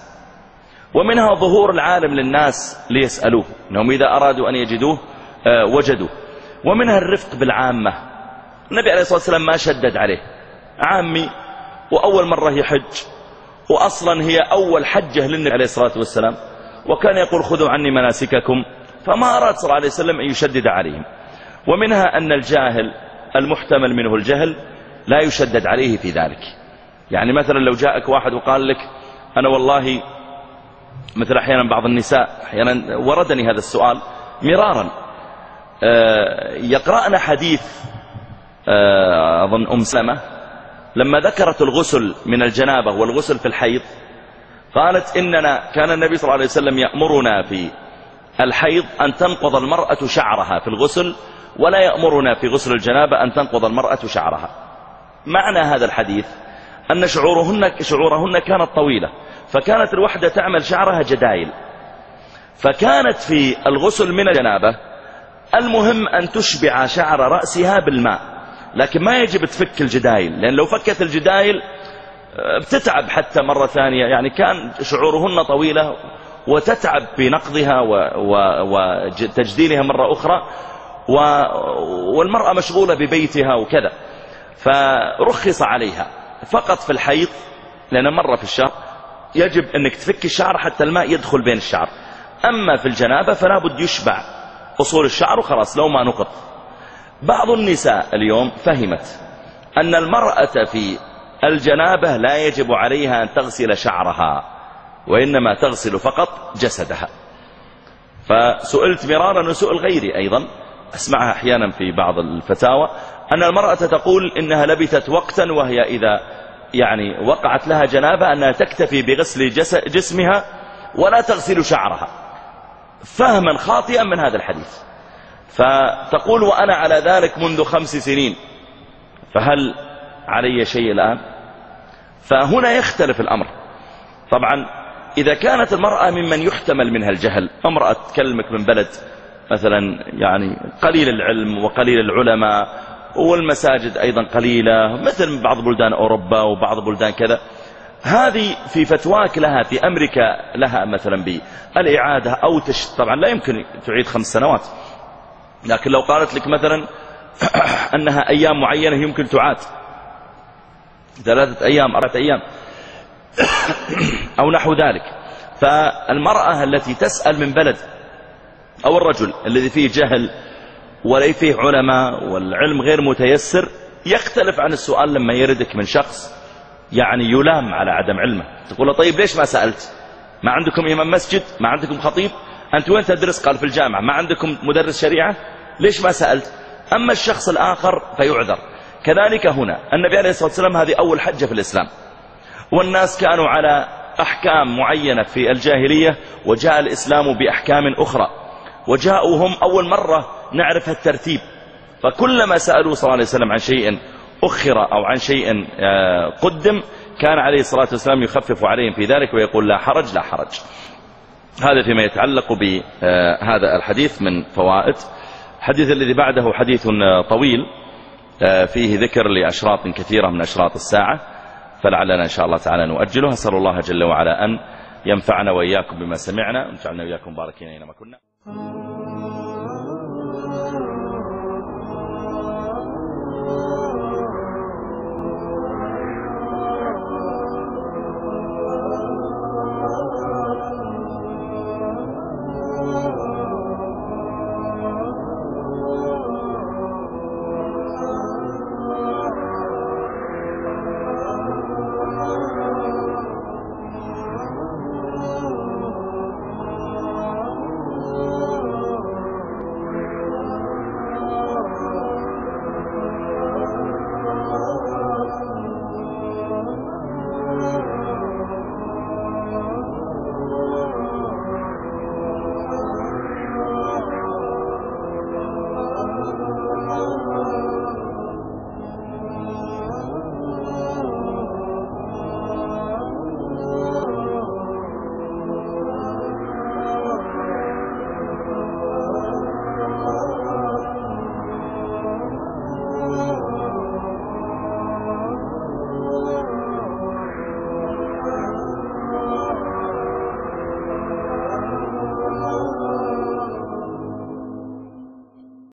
ومنها ظهور العالم للناس ليسألوه أنهم إذا أرادوا أن يجدوه آه، وجدوه ومنها الرفق بالعامة. النبي عليه الصلاة والسلام ما شدد عليه. عامي وأول مرة يحج وأصلا هي أول حجة للنبي عليه الصلاة والسلام. وكان يقول خذوا عني مناسككم. فما أراد صلى الله عليه وسلم أن يشدد عليهم. ومنها أن الجاهل المحتمل منه الجهل لا يشدد عليه في ذلك. يعني مثلا لو جاءك واحد وقال لك أنا والله مثل أحيانا بعض النساء أحيانا وردني هذا السؤال مرارا. آه، يقرأنا حديث آه، أظن أم سلمة لما ذكرت الغسل من الجنابة والغسل في الحيض قالت إننا كان النبي صلى الله عليه وسلم يأمرنا في الحيض أن تنقض المرأة شعرها في الغسل ولا يأمرنا في غسل الجنابة أن تنقض المرأة شعرها. معنى هذا الحديث أن شعورهن, شعورهن كانت طويلة. فكانت الوحدة تعمل شعرها جدايل. فكانت في الغسل من الجنابة المهم أن تشبع شعر رأسها بالماء. لكن ما يجب تفك الجدايل. لأن لو فكت الجدايل آه، بتتعب حتى مرة ثانية. يعني كان شعورهن طويلة وتتعب في نقضها وتجديلها مرة أخرى. والمرأة مشغولة ببيتها وكذا. فرخص عليها. فقط في الحيض لأن مرة في الشهر يجب أنك تفك الشعر حتى الماء يدخل بين الشعر. أما في الجنابة فلا بد يشبع أصول الشعر وخلاص لو ما نقض. بعض النساء اليوم فهمت أن المرأة في الجنابة لا يجب عليها أن تغسل شعرها وإنما تغسل فقط جسدها. فسئلت مرارا وسؤل غيري أيضا أسمعها أحيانا في بعض الفتاوى أن المرأة تقول إنها لبثت وقتا وهي إذا يعني وقعت لها جنابة أنها تكتفي بغسل جسمها ولا تغسل شعرها. فهما خاطئا من هذا الحديث. فتقول وأنا على ذلك منذ خمس سنين. فهل علي شيء الآن؟ فهنا يختلف الأمر. طبعا إذا كانت المرأة ممن يحتمل منها الجهل امرأة تكلمك من بلد مثلا يعني قليل العلم وقليل العلماء والمساجد أيضا قليلة مثل بعض بلدان أوروبا وبعض بلدان كذا. هذه في فتواك لها في أمريكا لها مثلا بالإعادة أو تش... طبعا لا يمكن تعيد خمس سنوات. لكن لو قالت لك مثلا أنها أيام معينة يمكن تعاد. ثلاثة أيام أربعة أيام. أو نحو ذلك. فالمرأة التي تسأل من بلد أو الرجل الذي فيه جهل ولا فيه علماء والعلم غير متيسر يختلف عن السؤال لما يردك من شخص يعني يلام على عدم علمه. تقول له طيب ليش ما سألت؟ ما عندكم إمام مسجد؟ ما عندكم خطيب؟ أنت وين تدرس؟ قال في الجامعة. ما عندكم مدرس شريعة؟ ليش ما سألت؟ أما الشخص الآخر فيعذر. كذلك هنا النبي عليه الصلاة والسلام هذه أول حجة في الإسلام. والناس كانوا على أحكام معينة في الجاهلية وجاء الإسلام بأحكام أخرى. وجاءوا هم أول مرة نعرف الترتيب. فكلما سألوا صلى الله عليه وسلم عن شيء أخر أو عن شيء آه، قدم كان عليه الصلاة والسلام يخفف عليهم في ذلك ويقول لا حرج لا حرج. هذا فيما يتعلق بهذا الحديث من فوائد. الحديث الذي بعده حديث طويل آه، فيه ذكر لأشراط كثيرة من أشراط الساعة. فلعلنا إن شاء الله تعالى نؤجله. أسأل الله جل وعلا أن ينفعنا وإياكم بما سمعنا. ونجعلنا وإياكم باركين أينما كنا.